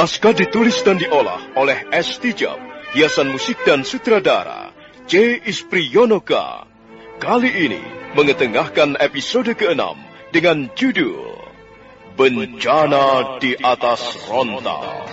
Naskah ditulis dan diolah oleh S. Tijab, hiasan musik dan sutradara C. Ispriyonoka. Kali ini mengetengahkan episode ke-6 dengan judul Bencana di atas Rontal.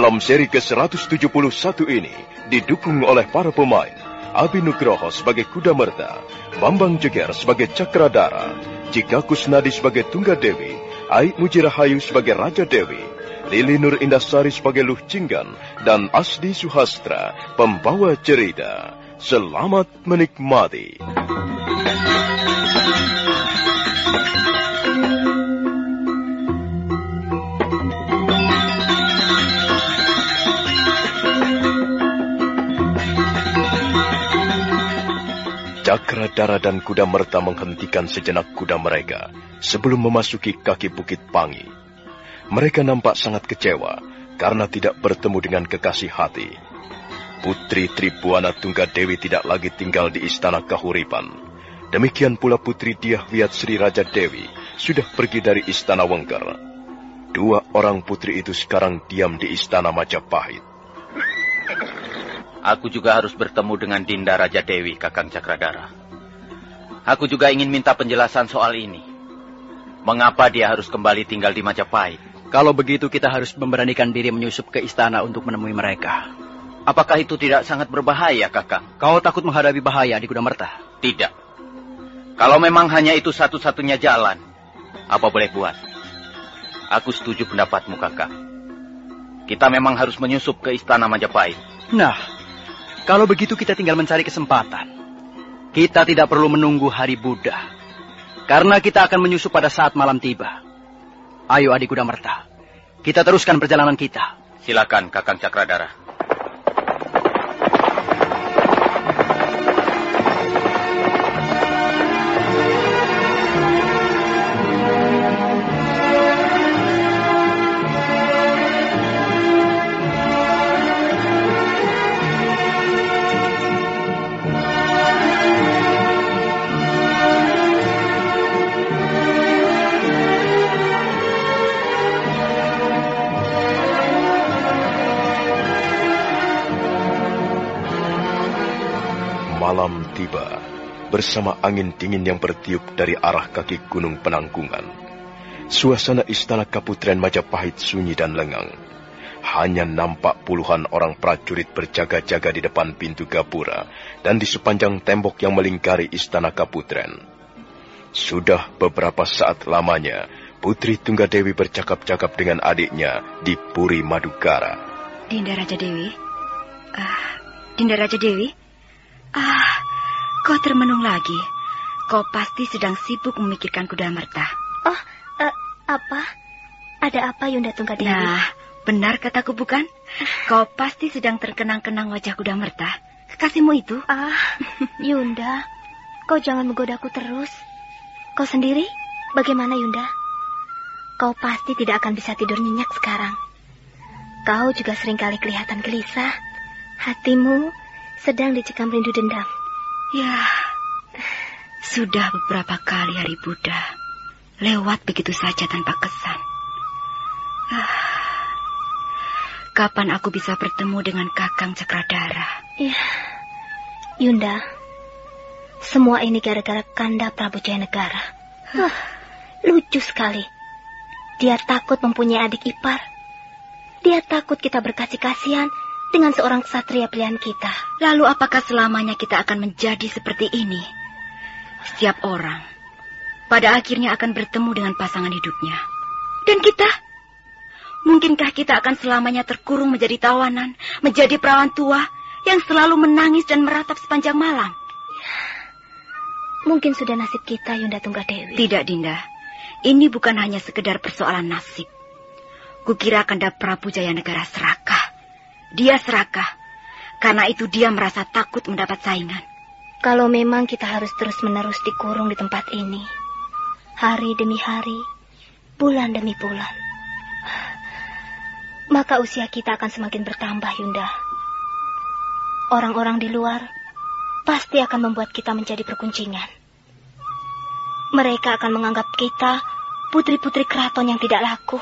Dalam seri ke-171 ini didukung oleh para pemain Abi Nugroho sebagai Kuda Merta, Bambang Jeger sebagai Cakradara, Jika Kusnadi sebagai Tunggadewi, Aik Mujirahayu sebagai Raja Dewi, Lili Nur Indasari sebagai Luh Cinggan, dan Asdi Suhastra, pembawa cerita. Selamat menikmati. Cakradara dan kuda merta menghentikan sejenak kuda mereka sebelum memasuki kaki bukit Pangi. Mereka nampak sangat kecewa karena tidak bertemu dengan kekasih hati. Putri Tribuana Tunggadewi tidak lagi tinggal di istana Kahuripan. Demikian pula Putri Diah Wiat Sri Raja Dewi sudah pergi dari istana Wengker. Dua orang putri itu sekarang diam di istana Majapahit. Aku juga harus bertemu dengan Dinda Raja Dewi, Kakang Cakradara. Aku juga ingin minta penjelasan soal ini. Mengapa dia harus kembali tinggal di Majapahit? Kalau begitu kita harus memberanikan diri menyusup ke istana untuk menemui mereka. Apakah itu tidak sangat berbahaya, Kakang? Kau takut menghadapi bahaya di Kuda Merta? Tidak. Kalau memang hanya itu satu-satunya jalan, apa boleh buat? Aku setuju pendapatmu, Kakang. Kita memang harus menyusup ke istana Majapahit. Nah, kalau begitu kita tinggal mencari kesempatan. Kita tidak perlu menunggu hari Buddha. Karena kita akan menyusup pada saat malam tiba. Ayo adik kuda merta. Kita teruskan perjalanan kita. Silakan, Kakang Cakradara. Tiba bersama angin dingin yang bertiup dari arah kaki gunung penanggungan. Suasana istana Kaputren Majapahit sunyi dan lengang. Hanya nampak puluhan orang prajurit berjaga-jaga di depan pintu gapura dan di sepanjang tembok yang melingkari istana Kaputren. Sudah beberapa saat lamanya, Putri Tunggadewi bercakap-cakap dengan adiknya di Puri Madukara. Dinda Raja Dewi? Ah, Dinda Raja Dewi? Ah, kau termenung lagi. Kau pasti sedang sibuk memikirkan kuda merta. Oh, uh, apa? Ada apa Yunda Tunggadewi? Nah, benar kataku bukan? Kau pasti sedang terkenang-kenang wajah kuda merta. Kekasihmu itu. Ah, Yunda, kau jangan menggodaku terus. Kau sendiri, bagaimana Yunda? Kau pasti tidak akan bisa tidur nyenyak sekarang. Kau juga sering kali kelihatan gelisah. Hatimu sedang dicekam rindu dendam. Ya, sudah beberapa kali hari Buddha lewat begitu saja tanpa kesan. Ah, kapan aku bisa bertemu dengan Kakang Cakradara? Ya, Yunda, semua ini gara-gara Kanda Prabu Jayanegara. Huh, lucu sekali. Dia takut mempunyai adik ipar. Dia takut kita berkasih kasihan dengan seorang ksatria pilihan kita. Lalu apakah selamanya kita akan menjadi seperti ini? Setiap orang pada akhirnya akan bertemu dengan pasangan hidupnya. Dan kita? Mungkinkah kita akan selamanya terkurung menjadi tawanan, menjadi perawan tua yang selalu menangis dan meratap sepanjang malam? Mungkin sudah nasib kita, Yunda Tunggadewi. Tidak, Dinda. Ini bukan hanya sekedar persoalan nasib. Kukira Kanda Prabu Jaya Negara serakah. Dia serakah. Karena itu dia merasa takut mendapat saingan. Kalau memang kita harus terus-menerus dikurung di tempat ini, hari demi hari, bulan demi bulan, maka usia kita akan semakin bertambah, Yunda. Orang-orang di luar pasti akan membuat kita menjadi perkuncingan. Mereka akan menganggap kita putri-putri keraton yang tidak laku.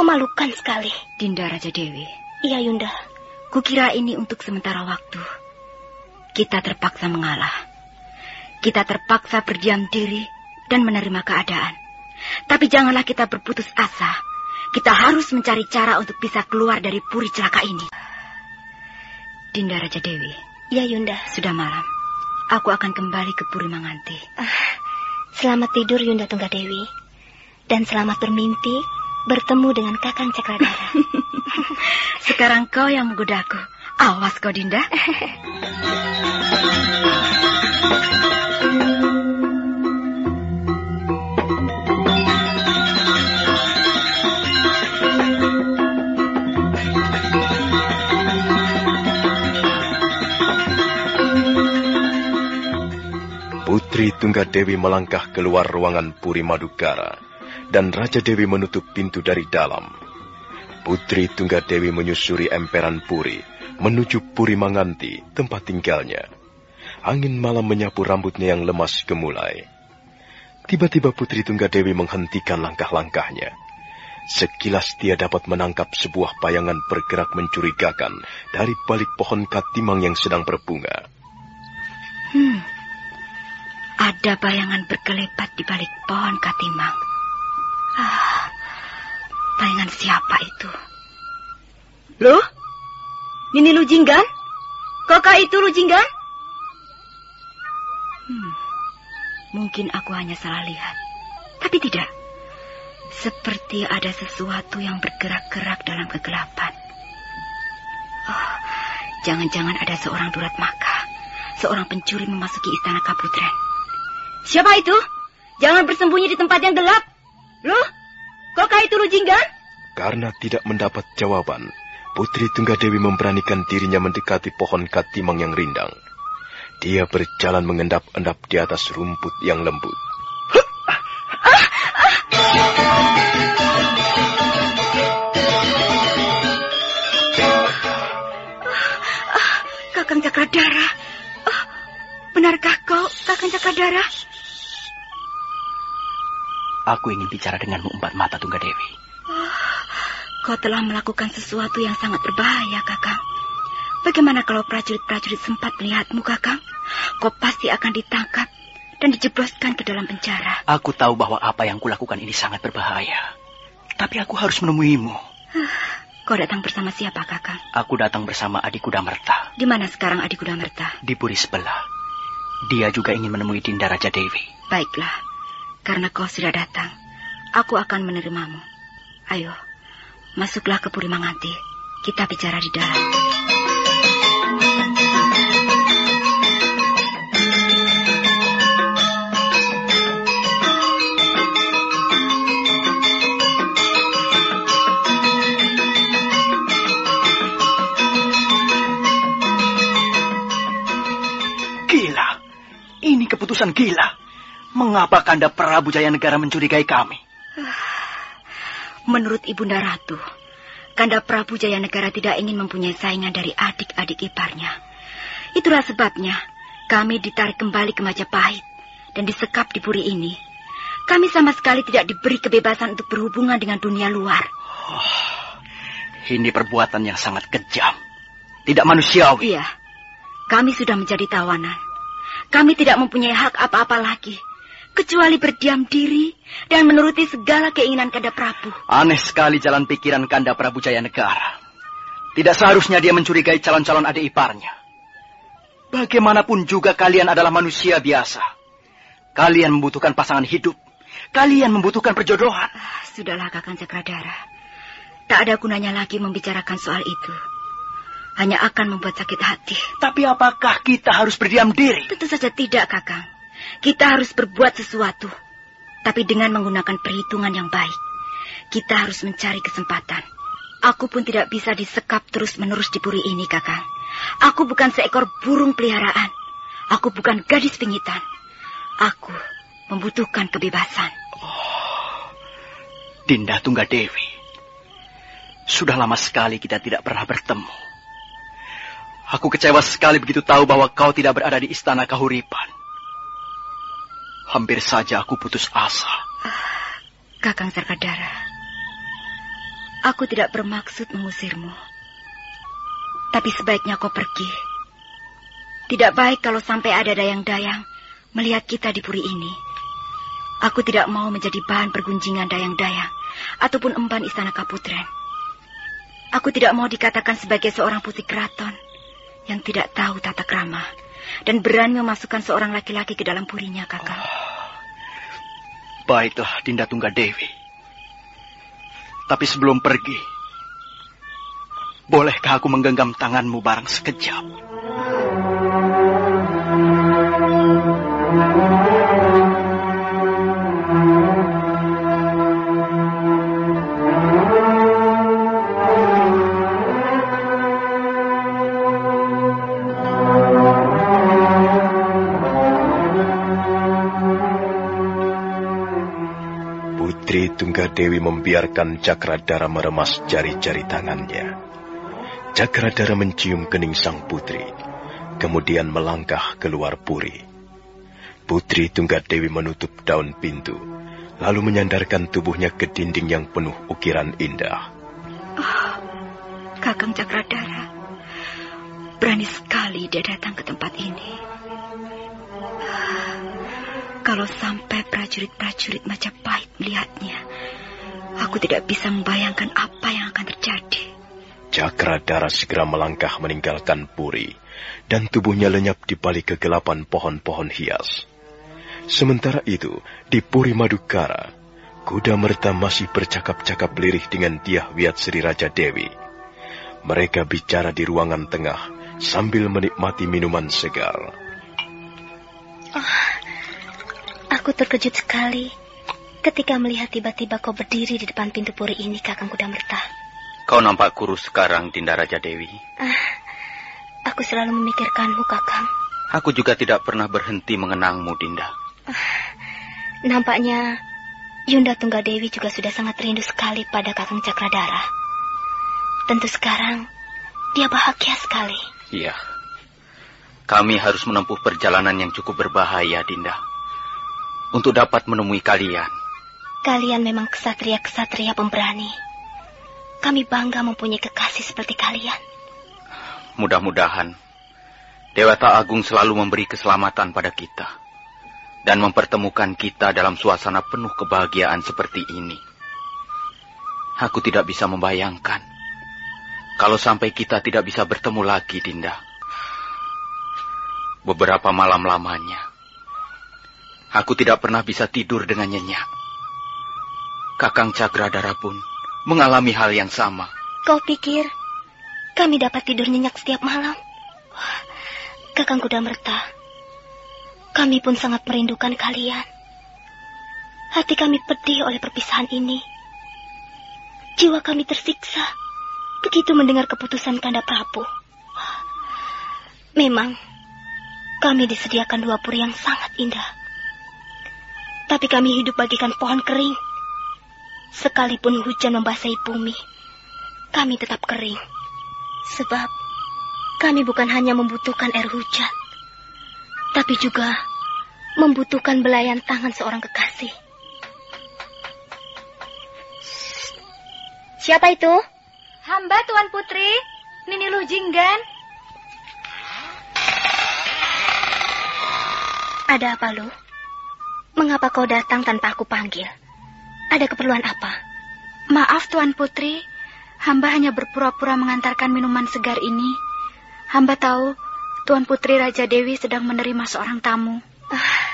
Memalukan sekali. Dinda Raja Dewi. Iya, Yunda. Kukira ini untuk sementara waktu. Kita terpaksa mengalah. Kita terpaksa berdiam diri dan menerima keadaan. Tapi janganlah kita berputus asa. Kita harus mencari cara untuk bisa keluar dari puri celaka ini. Dinda Raja Dewi. Iya, Yunda. Sudah malam. Aku akan kembali ke Puri Manganti. Ah, selamat tidur, Yunda Tunggadewi. Dan selamat bermimpi bertemu dengan Kakang Cakradara. Sekarang kau yang menggodaku. Awas kau, Dinda. Putri Tunggadewi melangkah keluar ruangan Puri Madukara, dan Raja Dewi menutup pintu dari dalam. Putri Tunggadewi menyusuri emperan Puri, menuju Puri Manganti, tempat tinggalnya. Angin malam menyapu rambutnya yang lemas gemulai. Tiba-tiba Putri Tunggadewi menghentikan langkah-langkahnya. Sekilas dia dapat menangkap sebuah bayangan bergerak mencurigakan dari balik pohon katimang yang sedang berbunga. Hmm, ada bayangan berkelebat di balik pohon katimang. Ah, bayangan siapa itu? Loh? Nini Lujinggan? Kokak itu Lujinggan? Hmm, mungkin aku hanya salah lihat. Tapi tidak. Seperti ada sesuatu yang bergerak-gerak dalam kegelapan. Oh, jangan-jangan ada seorang durat maka. Seorang pencuri memasuki istana Kaputren. Siapa itu? Jangan bersembunyi di tempat yang gelap. Loh, kokak itu Lujinggan? Karena tidak mendapat jawaban, Putri Tunggadewi memberanikan dirinya mendekati pohon katimang yang rindang. Dia berjalan mengendap-endap di atas rumput yang lembut. Kakang Cakradara. Benarkah kau, Kakang Cakradara? Aku ingin bicara denganmu empat mata Tunggadewi. Oh, kau telah melakukan sesuatu yang sangat berbahaya, Kakang. Bagaimana kalau prajurit-prajurit sempat melihatmu, Kakang? Kau pasti akan ditangkap dan dijebloskan ke dalam penjara. Aku tahu bahwa apa yang kulakukan ini sangat berbahaya. Tapi aku harus menemuimu. Kau datang bersama siapa, Kakang? Aku datang bersama adik kuda Merta. Di mana sekarang adik kuda Merta? Di puri sebelah. Dia juga ingin menemui Dinda Raja Dewi. Baiklah, karena kau sudah datang, aku akan menerimamu. Ayo, masuklah ke Puri Manganti. Kita bicara di dalam. Gila. Ini keputusan gila. Mengapa Kanda Prabu Jaya Negara mencurigai kami? Menurut Ibunda Ratu, Kanda Prabu Jaya Negara tidak ingin mempunyai saingan dari adik-adik iparnya. Itulah sebabnya kami ditarik kembali ke Majapahit dan disekap di puri ini. Kami sama sekali tidak diberi kebebasan untuk berhubungan dengan dunia luar. Ini perbuatan yang sangat kejam. Tidak manusiawi. Iya, kami sudah menjadi tawanan. Kami tidak mempunyai hak apa-apa lagi. Kecuali berdiam diri dan menuruti segala keinginan Kanda Prabu. Aneh sekali jalan pikiran Kanda Prabu Jaya Negara. Tidak seharusnya dia mencurigai calon-calon adik iparnya. Bagaimanapun juga kalian adalah manusia biasa. Kalian membutuhkan pasangan hidup. Kalian membutuhkan perjodohan. Ah, Sudahlah Kakang Cakradara. Tak ada gunanya lagi membicarakan soal itu. Hanya akan membuat sakit hati. Tapi apakah kita harus berdiam diri? Tentu saja tidak, Kakang. Kita harus berbuat sesuatu. Tapi dengan menggunakan perhitungan yang baik. Kita harus mencari kesempatan. Aku pun tidak bisa disekap terus-menerus di puri ini, Kakang. Aku bukan seekor burung peliharaan. Aku bukan gadis pingitan. Aku membutuhkan kebebasan. Dinda Tunggadewi. Sudah lama sekali kita tidak pernah bertemu. Aku kecewa sekali begitu tahu bahwa kau tidak berada di istana Kahuripan. Hampir saja aku putus asa. Kakang Sarkadara, aku tidak bermaksud mengusirmu. Tapi sebaiknya kau pergi. Tidak baik kalau sampai ada dayang-dayang melihat kita di puri ini. Aku tidak mau menjadi bahan pergunjingan dayang-dayang ataupun emban istana Kaputren. Aku tidak mau dikatakan sebagai seorang putri keraton yang tidak tahu tata krama dan berani memasukkan seorang laki-laki ke dalam purinya, Kakang. Baiklah, Dinda Tunggadewi. Tapi sebelum pergi, bolehkah aku menggenggam tanganmu barang sekejap? Putri Tunggadewi membiarkan Cakradara meremas jari-jari tangannya. Cakradara mencium kening sang putri, kemudian melangkah keluar puri. Putri Tunggadewi menutup daun pintu, lalu menyandarkan tubuhnya ke dinding yang penuh ukiran indah. Kakang Cakradara, berani sekali dia datang ke tempat ini. Kalau sampai prajurit-prajurit Majapahit melihatnya, aku tidak bisa membayangkan apa yang akan terjadi. Cakradara segera melangkah meninggalkan puri, dan tubuhnya lenyap di balik kegelapan pohon-pohon hias. Sementara itu, di Puri Madukara, kuda merta masih bercakap-cakap lirih dengan Tiah Wiat Sri Raja Dewi. Mereka bicara di ruangan tengah sambil menikmati minuman segar. Aku terkejut sekali. ketika melihat tiba-tiba kau berdiri di depan pintu puri ini, Kakang Kuda Merta. Kau nampak kurus sekarang, Dinda Raja Dewi. Ah, aku selalu memikirkanmu, Kakang. Aku juga tidak pernah berhenti mengenangmu, Dinda. Ah, nampaknya Yunda Tunggadewi juga sudah sangat rindu sekali pada Kakang Cakradara. Tentu sekarang dia bahagia sekali. Iya. Kami harus menempuh perjalanan yang cukup berbahaya, Dinda. Untuk dapat menemui kalian. Kalian memang kesatria-kesatria pemberani. Kami bangga mempunyai kekasih seperti kalian. Mudah-mudahan Dewata Agung selalu memberi keselamatan pada kita dan mempertemukan kita dalam suasana penuh kebahagiaan seperti ini. Aku tidak bisa membayangkan kalau sampai kita tidak bisa bertemu lagi, Dinda. Beberapa malam lamanya, aku tidak pernah bisa tidur dengan nyenyak. Kakang Cakradara pun mengalami hal yang sama. Kau pikir kami dapat tidur nyenyak setiap malam? Kakang Kuda Merta, kami pun sangat merindukan kalian. Hati kami pedih oleh perpisahan ini. Jiwa kami tersiksa begitu mendengar keputusan Kanda Prabu. Memang, kami disediakan dua puri yang sangat indah. Tapi kami hidup bagikan pohon kering. Sekalipun hujan membasahi bumi, kami tetap kering. Sebab kami bukan hanya membutuhkan air hujan, tapi juga membutuhkan belayan tangan seorang kekasih. Siapa itu? Hamba Tuan Putri, Nini Lujinggan. Ada apa, Lu? Mengapa kau datang tanpa aku panggil? Ada keperluan apa? Maaf, Tuan Putri. Hamba hanya berpura-pura mengantarkan minuman segar ini. Hamba tahu Tuan Putri Raja Dewi sedang menerima seorang tamu. Ah,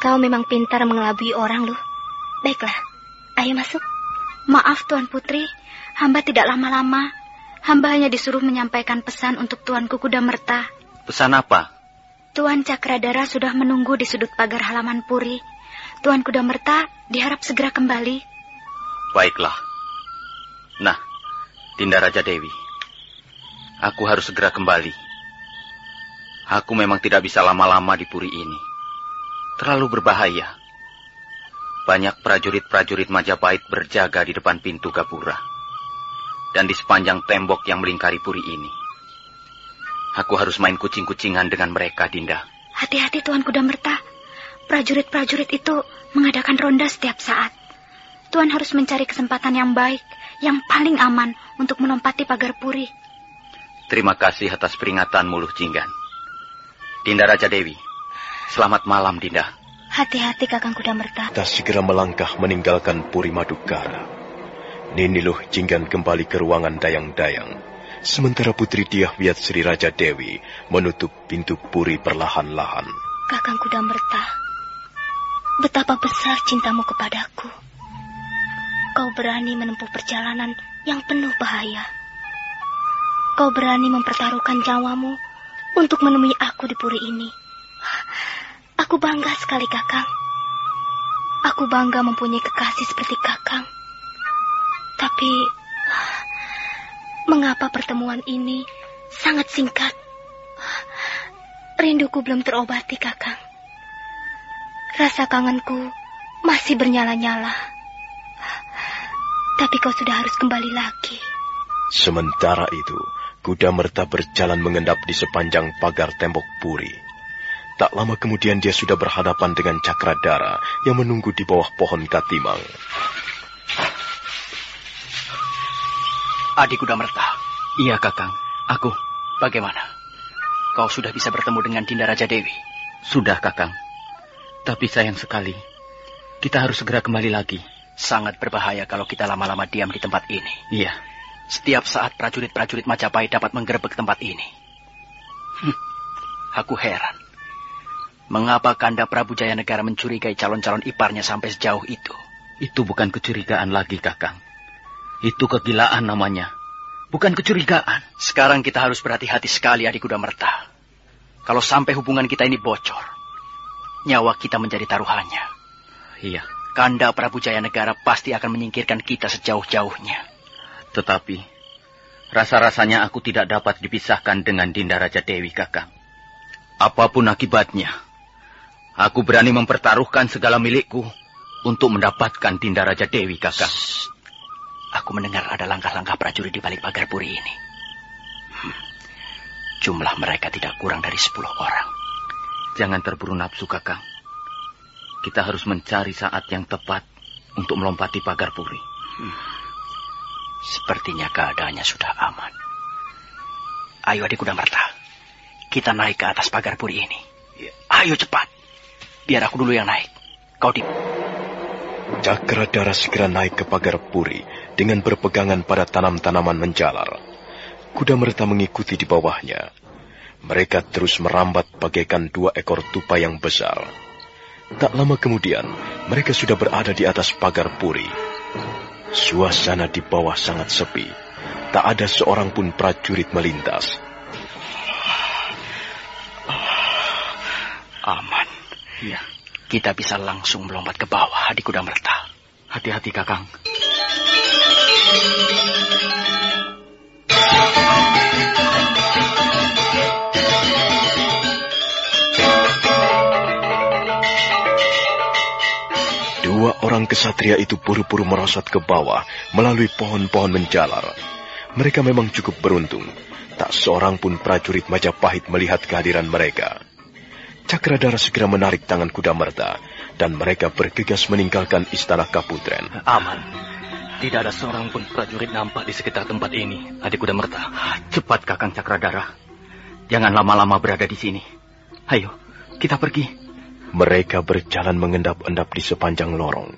kau memang pintar mengelabui orang, Lu. Baiklah, ayo masuk. Maaf, Tuan Putri. Hamba tidak lama-lama. Hamba hanya disuruh menyampaikan pesan untuk Tuanku Kuda Merta. Pesan apa? Tuan Cakradara sudah menunggu di sudut pagar halaman puri. Tuan Kuda Merta diharap segera kembali. Baiklah. Nah, Dinda Raja Dewi. Aku harus segera kembali. Aku memang tidak bisa lama-lama di puri ini. Terlalu berbahaya. Banyak prajurit-prajurit Majapahit berjaga di depan pintu Gapura dan di sepanjang tembok yang melingkari puri ini. Aku harus main kucing-kucingan dengan mereka, Dinda. Hati-hati, Tuan Kuda Merta. Prajurit-prajurit itu mengadakan ronda setiap saat. Tuan harus mencari kesempatan yang baik, yang paling aman untuk melompati pagar puri. Terima kasih atas peringatanmu, Luh Jinggan. Dinda Raja Dewi, selamat malam, Dinda. Hati-hati, Kakang Kuda Merta. Kita segera melangkah meninggalkan Puri Madukara. Niniluh Jinggan kembali ke ruangan dayang-dayang. Sementara Putri Diah Wiat Sri Raja Dewi menutup pintu puri perlahan-lahan. Kakang Kuda Merta, betapa besar cintamu kepadaku. Kau berani menempuh perjalanan yang penuh bahaya. Kau berani mempertaruhkan nyawamu untuk menemui aku di puri ini. Aku bangga sekali, Kakang. Aku bangga mempunyai kekasih seperti Kakang. Tapi mengapa pertemuan ini sangat singkat? Rinduku belum terobati, Kakang. Rasa kangenku masih bernyala-nyala. Tapi kau sudah harus kembali lagi. Sementara itu, kuda merta berjalan mengendap di sepanjang pagar tembok puri. Tak lama kemudian dia sudah berhadapan dengan Cakradara yang menunggu di bawah pohon katimang. Adik kuda merta. Iya, Kakang. Aku. Bagaimana? Kau sudah bisa bertemu dengan Dinda Raja Dewi? Sudah, Kakang. Tapi sayang sekali. Kita harus segera kembali lagi. Sangat berbahaya kalau kita lama-lama diam di tempat ini. Iya. Setiap saat prajurit-prajurit Majapahit dapat menggerebek tempat ini. Hm, aku heran. Mengapa Kanda Prabu Jaya Negara mencurigai calon-calon iparnya sampai sejauh itu? Itu bukan kecurigaan lagi, Kakang. Itu kegilaan namanya. Bukan kecurigaan. Sekarang kita harus berhati-hati sekali adik kuda merta. Kalau sampai hubungan kita ini bocor, nyawa kita menjadi taruhannya. Iya. Kanda Prabu Jaya Negara pasti akan menyingkirkan kita sejauh-jauhnya. Tetapi, rasa-rasanya aku tidak dapat dipisahkan dengan Dinda Raja Dewi, Kakang. Apa pun akibatnya, aku berani mempertaruhkan segala milikku untuk mendapatkan Dinda Raja Dewi, Kakang. Aku mendengar ada langkah-langkah prajurit di balik pagar puri ini. Hmm. Jumlah mereka tidak kurang dari sepuluh orang. Jangan terburu nafsu, Kakang. Kita harus mencari saat yang tepat untuk melompati pagar puri. Hmm. Sepertinya keadaannya sudah aman. Ayo adik kuda merta. Kita naik ke atas pagar puri ini. Ya. Ayo cepat. Biar aku dulu yang naik. Kau di... Cakradara segera naik ke pagar puri dengan berpegangan pada tanam-tanaman menjalar. Kuda merta mengikuti di bawahnya. Mereka terus merambat bagaikan dua ekor tupai yang besar. Tak lama kemudian, mereka sudah berada di atas pagar puri. Suasana di bawah sangat sepi. Tak ada seorang pun prajurit melintas. Aman. Ya. Kita bisa langsung melompat ke bawah di kuda merta. Hati-hati, Kakang. Dua orang kesatria itu buru-buru merosot ke bawah melalui pohon-pohon menjalar. Mereka memang cukup beruntung. Tak seorang pun prajurit Majapahit melihat kehadiran mereka. Cakradara segera menarik tangan kuda merta, dan mereka bergegas meninggalkan istana Kaputren. Aman. Tidak ada seorang pun prajurit nampak di sekitar tempat ini, adik kuda merta. Cepat, Kakang Cakradara. Jangan lama-lama berada di sini. Ayo, kita pergi. Mereka berjalan mengendap-endap di sepanjang lorong.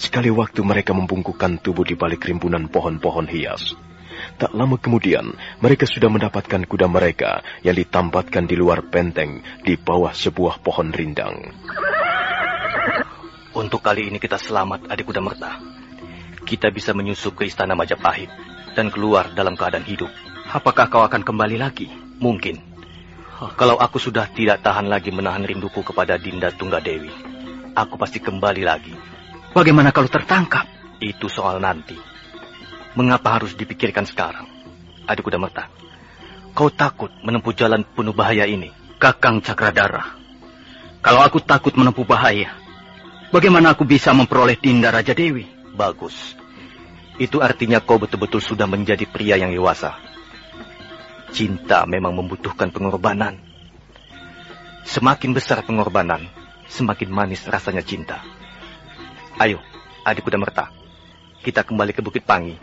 Sekali waktu mereka membungkukkan tubuh di balik rimbunan pohon-pohon hias. Tak lama kemudian, mereka sudah mendapatkan kuda mereka yang ditambatkan di luar benteng di bawah sebuah pohon rindang. Untuk kali ini kita selamat, adik kuda merta. Kita bisa menyusup ke istana Majapahit dan keluar dalam keadaan hidup. Apakah kau akan kembali lagi? Mungkin. Kalau aku sudah tidak tahan lagi menahan rinduku kepada Dinda Tunggadewi, aku pasti kembali lagi. Bagaimana kalau tertangkap? Itu soal nanti. Mengapa harus dipikirkan sekarang? Adik kuda merta, kau takut menempuh jalan penuh bahaya ini? Kakang Cakradara, kalau aku takut menempuh bahaya, bagaimana aku bisa memperoleh Dinda Raja Dewi? Bagus. Itu artinya kau betul-betul sudah menjadi pria yang dewasa Cinta memang membutuhkan pengorbanan. Semakin besar pengorbanan, semakin manis rasanya cinta. Ayo, adik kuda merta. Kita kembali ke Bukit Pangi.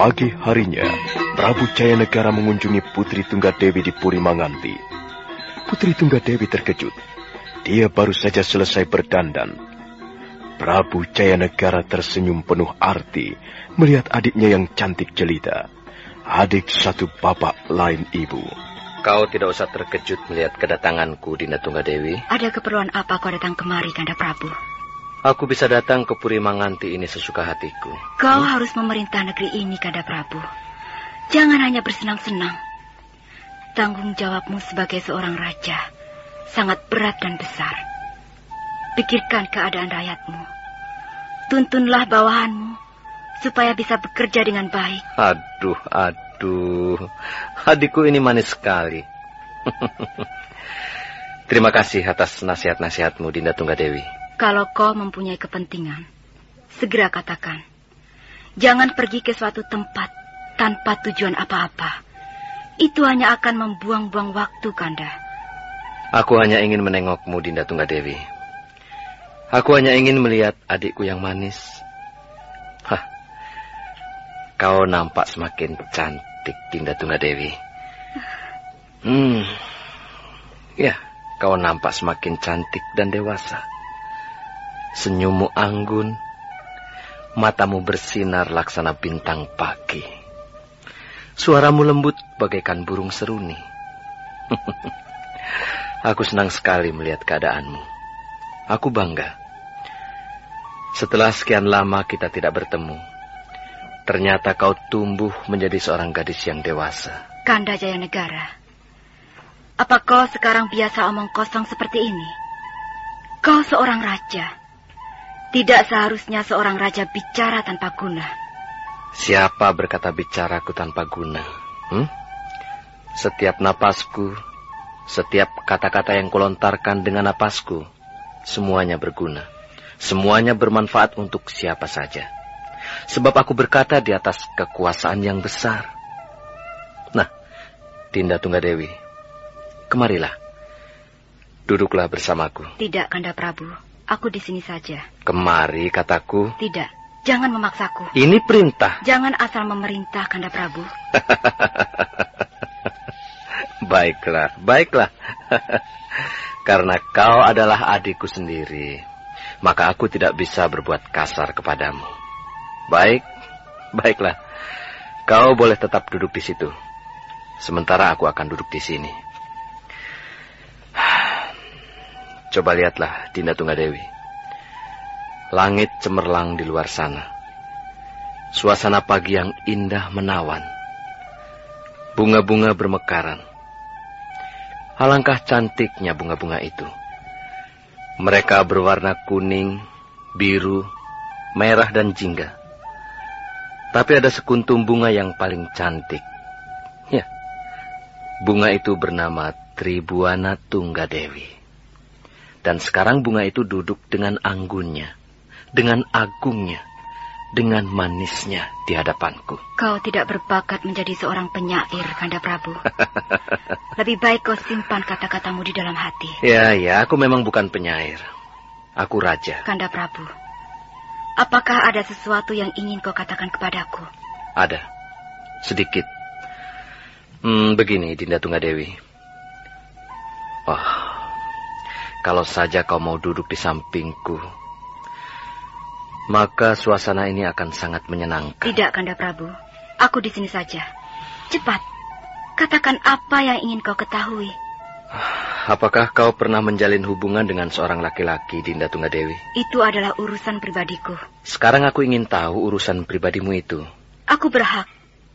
Pagi harinya, Prabu Jaya Negara mengunjungi Putri Tunggadewi di Puri Manganti. Putri Tunggadewi terkejut. Dia baru saja selesai berdandan. Prabu Jaya Negara tersenyum penuh arti melihat adiknya yang cantik jelita. Adik satu bapak lain ibu. Kau tidak usah terkejut melihat kedatanganku, Dinda Tunggadewi. Ada keperluan apa kau datang kemari, Kanda Prabu? Aku bisa datang ke Puri Manganti ini sesuka hatiku. Kau hmm? harus memerintah negeri ini, Kanda Prabu. Jangan hanya bersenang-senang. Tanggung jawabmu sebagai seorang raja sangat berat dan besar. Pikirkan keadaan rakyatmu. Tuntunlah bawahanmu supaya bisa bekerja dengan baik. Aduh, aduh. Adikku ini manis sekali. Terima kasih atas nasihat-nasihatmu, Dinda Tunggadewi. Kalau kau mempunyai kepentingan, segera katakan. Jangan pergi ke suatu tempat tanpa tujuan apa-apa. Itu hanya akan membuang-buang waktu, Kanda. Aku hanya ingin menengokmu, Dinda Tunggadewi. Aku hanya ingin melihat adikku yang manis. Hah, kau nampak semakin cantik, Dinda Tunggadewi. Hmm, ya, kau nampak semakin cantik dan dewasa. Senyummu anggun, matamu bersinar laksana bintang pagi. Suaramu lembut bagaikan burung seruni. Aku senang sekali melihat keadaanmu. Aku bangga. Setelah sekian lama kita tidak bertemu, ternyata kau tumbuh menjadi seorang gadis yang dewasa. Kanda Jaya Negara, apa kau sekarang biasa omong kosong seperti ini? Kau seorang raja. Tidak seharusnya seorang raja bicara tanpa guna. Siapa berkata bicaraku tanpa guna? Hmm? Setiap napasku, setiap kata-kata yang kulontarkan dengan napasku, semuanya berguna. Semuanya bermanfaat untuk siapa saja. Sebab aku berkata di atas kekuasaan yang besar. Nah, Dinda Tunggadewi, kemarilah. Duduklah bersamaku. Tidak, Kanda Prabu. Aku di sini saja. Kemari, kataku. Tidak, jangan memaksaku. Ini perintah. Jangan asal memerintah, Kanda Prabu. baiklah, baiklah. Karena kau adalah adikku sendiri, maka aku tidak bisa berbuat kasar kepadamu. Baik, baiklah. Kau boleh tetap duduk di situ. Sementara aku akan duduk di sini. Coba lihatlah, Dinda Tunggadewi. Langit cemerlang di luar sana. Suasana pagi yang indah menawan. Bunga-bunga bermekaran. Alangkah cantiknya bunga-bunga itu. Mereka berwarna kuning, biru, merah, dan jingga. Tapi ada sekuntum bunga yang paling cantik. Ya, bunga itu bernama Tribuana Tunggadewi. Dan sekarang bunga itu duduk dengan anggunnya, dengan agungnya, dengan manisnya di hadapanku. Kau tidak berbakat menjadi seorang penyair, Kanda Prabu. Lebih baik kau simpan kata-katamu di dalam hati. Ya, ya, aku memang bukan penyair. Aku raja. Kanda Prabu, apakah ada sesuatu yang ingin kau katakan kepadaku? Ada, sedikit. Hmm, begini, Dinda Tunggadewi. Oh, kalau saja kau mau duduk di sampingku, maka suasana ini akan sangat menyenangkan. Tidak, Kanda Prabu. Aku di sini saja. Cepat, katakan apa yang ingin kau ketahui. Apakah kau pernah menjalin hubungan dengan seorang laki-laki, Dinda Tunggadewi? Itu adalah urusan pribadiku. Sekarang aku ingin tahu urusan pribadimu itu. Aku berhak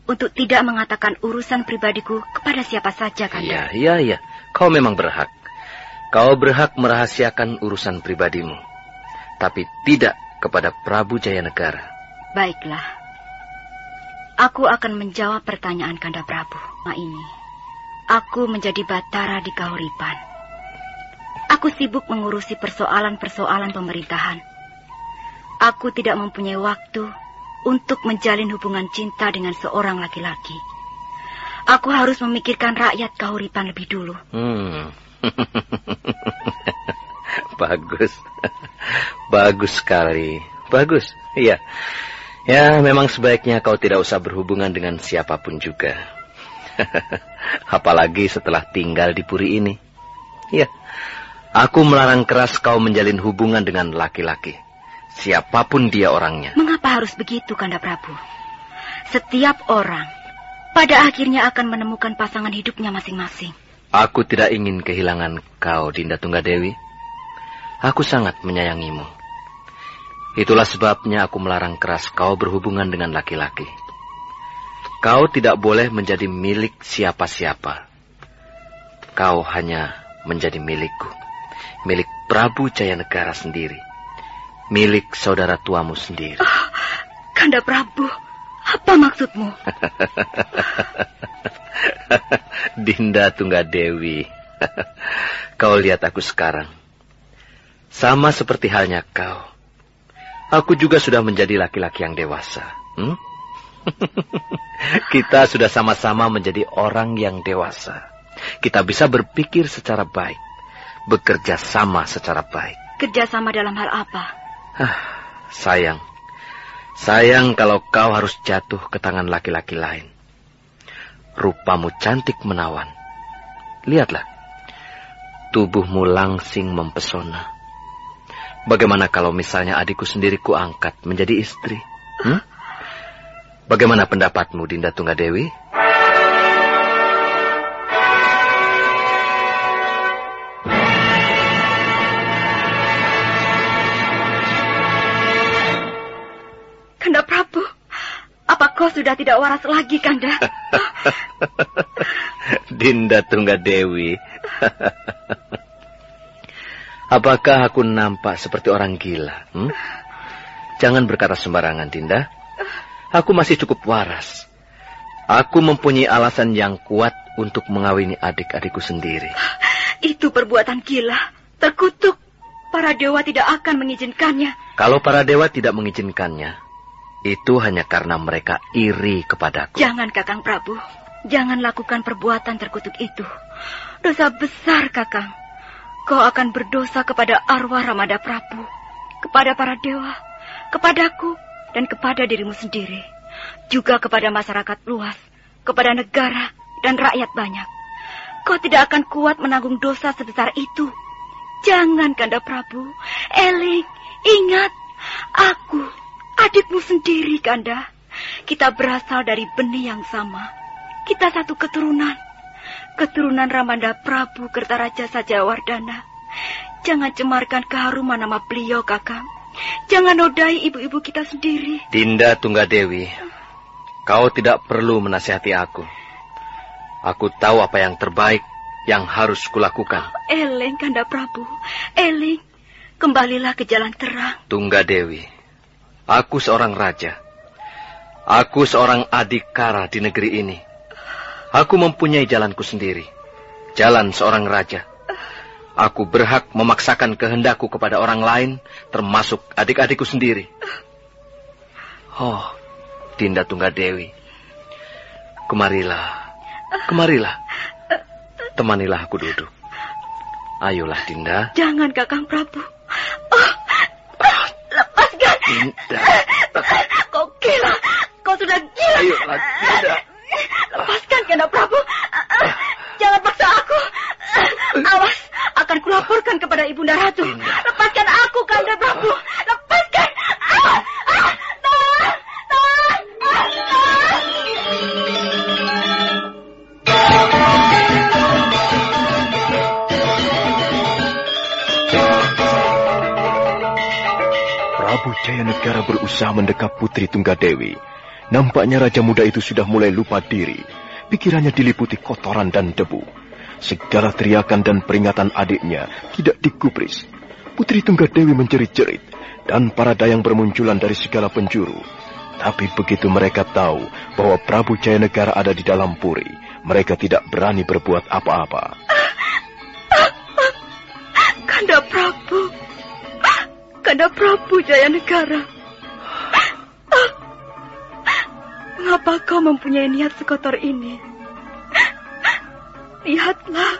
untuk tidak mengatakan urusan pribadiku kepada siapa saja, Kanda. Iya, iya, iya. Kau memang berhak. Kau berhak merahasiakan urusan pribadimu, tapi tidak kepada Prabu Jayanegara. Baiklah. Aku akan menjawab pertanyaan Kanda Prabu Ma ini. Aku menjadi batara di Kahuripan. Aku sibuk mengurusi persoalan-persoalan pemerintahan. Aku tidak mempunyai waktu untuk menjalin hubungan cinta dengan seorang laki-laki. Aku harus memikirkan rakyat Kahuripan lebih dulu. Hmm. Bagus. Bagus sekali. Bagus. Iya. Ya, memang sebaiknya kau tidak usah berhubungan dengan siapa pun juga. Apalagi setelah tinggal di puri ini. Ya, aku melarang keras kau menjalin hubungan dengan laki-laki. Siapa pun dia orangnya. Mengapa harus begitu, Kanda Prabu? Setiap orang pada akhirnya akan menemukan pasangan hidupnya masing-masing. Aku tidak ingin kehilangan kau, Dinda Tunggadewi. Aku sangat menyayangimu. Itulah sebabnya aku melarang keras kau berhubungan dengan laki-laki. Kau tidak boleh menjadi milik siapa-siapa. Kau hanya menjadi milikku. Milik Prabu Jayanegara sendiri. Milik saudara tuamu sendiri. Oh, Kanda Prabu, apa maksudmu? Dinda Tunggadewi. kau lihat aku sekarang. Sama seperti halnya kau. Aku juga sudah menjadi laki-laki yang dewasa. Hmm? Kita sudah sama-sama menjadi orang yang dewasa. Kita bisa berpikir secara baik. Bekerja sama secara baik. Kerjasama dalam hal apa? Ah, sayang. Sayang kalau kau harus jatuh ke tangan laki-laki lain. Rupamu cantik menawan. Lihatlah. Tubuhmu langsing mempesona. Bagaimana kalau misalnya adikku sendiri ku angkat menjadi istri? Hmm? Bagaimana pendapatmu, Dinda Tunggadewi? Kau sudah tidak waras lagi, Kanda. Dinda Tunggadewi. Apakah aku nampak seperti orang gila? Hmm? Jangan berkata sembarangan, Dinda. Aku masih cukup waras. Aku mempunyai alasan yang kuat untuk mengawini adik-adikku sendiri. Itu perbuatan gila. Terkutuk. Para dewa tidak akan mengizinkannya. Kalau para dewa tidak mengizinkannya, itu hanya karena mereka iri kepadaku. Jangan, Kakang Prabu. Jangan lakukan perbuatan terkutuk itu. Dosa besar, Kakang. Kau akan berdosa kepada arwah Ramada Prabu, kepada para dewa, kepadaku, dan kepada dirimu sendiri. Juga kepada masyarakat luas, kepada negara, dan rakyat banyak. Kau tidak akan kuat menanggung dosa sebesar itu. Jangan, Kanda Prabu. Eling, ingat, aku, adikmu sendiri, Kanda. Kita berasal dari benih yang sama. Kita satu keturunan. Keturunan Ramanda Prabu Kertaraja Sajawardana. Jangan cemarkan keharuman nama beliau, Kakang. Jangan nodai ibu-ibu kita sendiri. Dinda Tunggadewi, kau tidak perlu menasihati aku. Aku tahu apa yang terbaik yang harus kulakukan. Eleng, Kanda Prabu. Eleng, kembalilah ke jalan terang. Tungga Dewi, aku seorang raja. Aku seorang adik kara di negeri ini. Aku mempunyai jalanku sendiri. Jalan seorang raja. Aku berhak memaksakan kehendakku kepada orang lain, termasuk adik-adikku sendiri. Oh, Dinda Tungga Dewi. Kemarilah, kemarilah. Temanilah aku duduk. Ayolah, Dinda. Jangan, Kakang Prabu. Oh. Dinda. Kau gila. Kau sudah gila. Ayolah, Dinda. Lepaskan, Kanda Prabu. Jangan paksa aku. Awas, akan kulaporkan kepada Ibunda Ratu. Lepaskan aku, Kanda Prabu. Lepaskan. Prabu Jayanegara berusaha mendekap Putri Tunggadewi. Nampaknya Raja Muda itu sudah mulai lupa diri. Pikirannya diliputi kotoran dan debu. Segala teriakan dan peringatan adiknya tidak digubris. Putri Tunggadewi menjerit-jerit dan para dayang bermunculan dari segala penjuru. Tapi begitu mereka tahu bahwa Prabu Jayanegara ada di dalam puri, mereka tidak berani berbuat apa-apa. Kanda Prabu. Kanda Prabu Jaya Negara. Mengapa kau mempunyai niat sekotor ini? Lihatlah.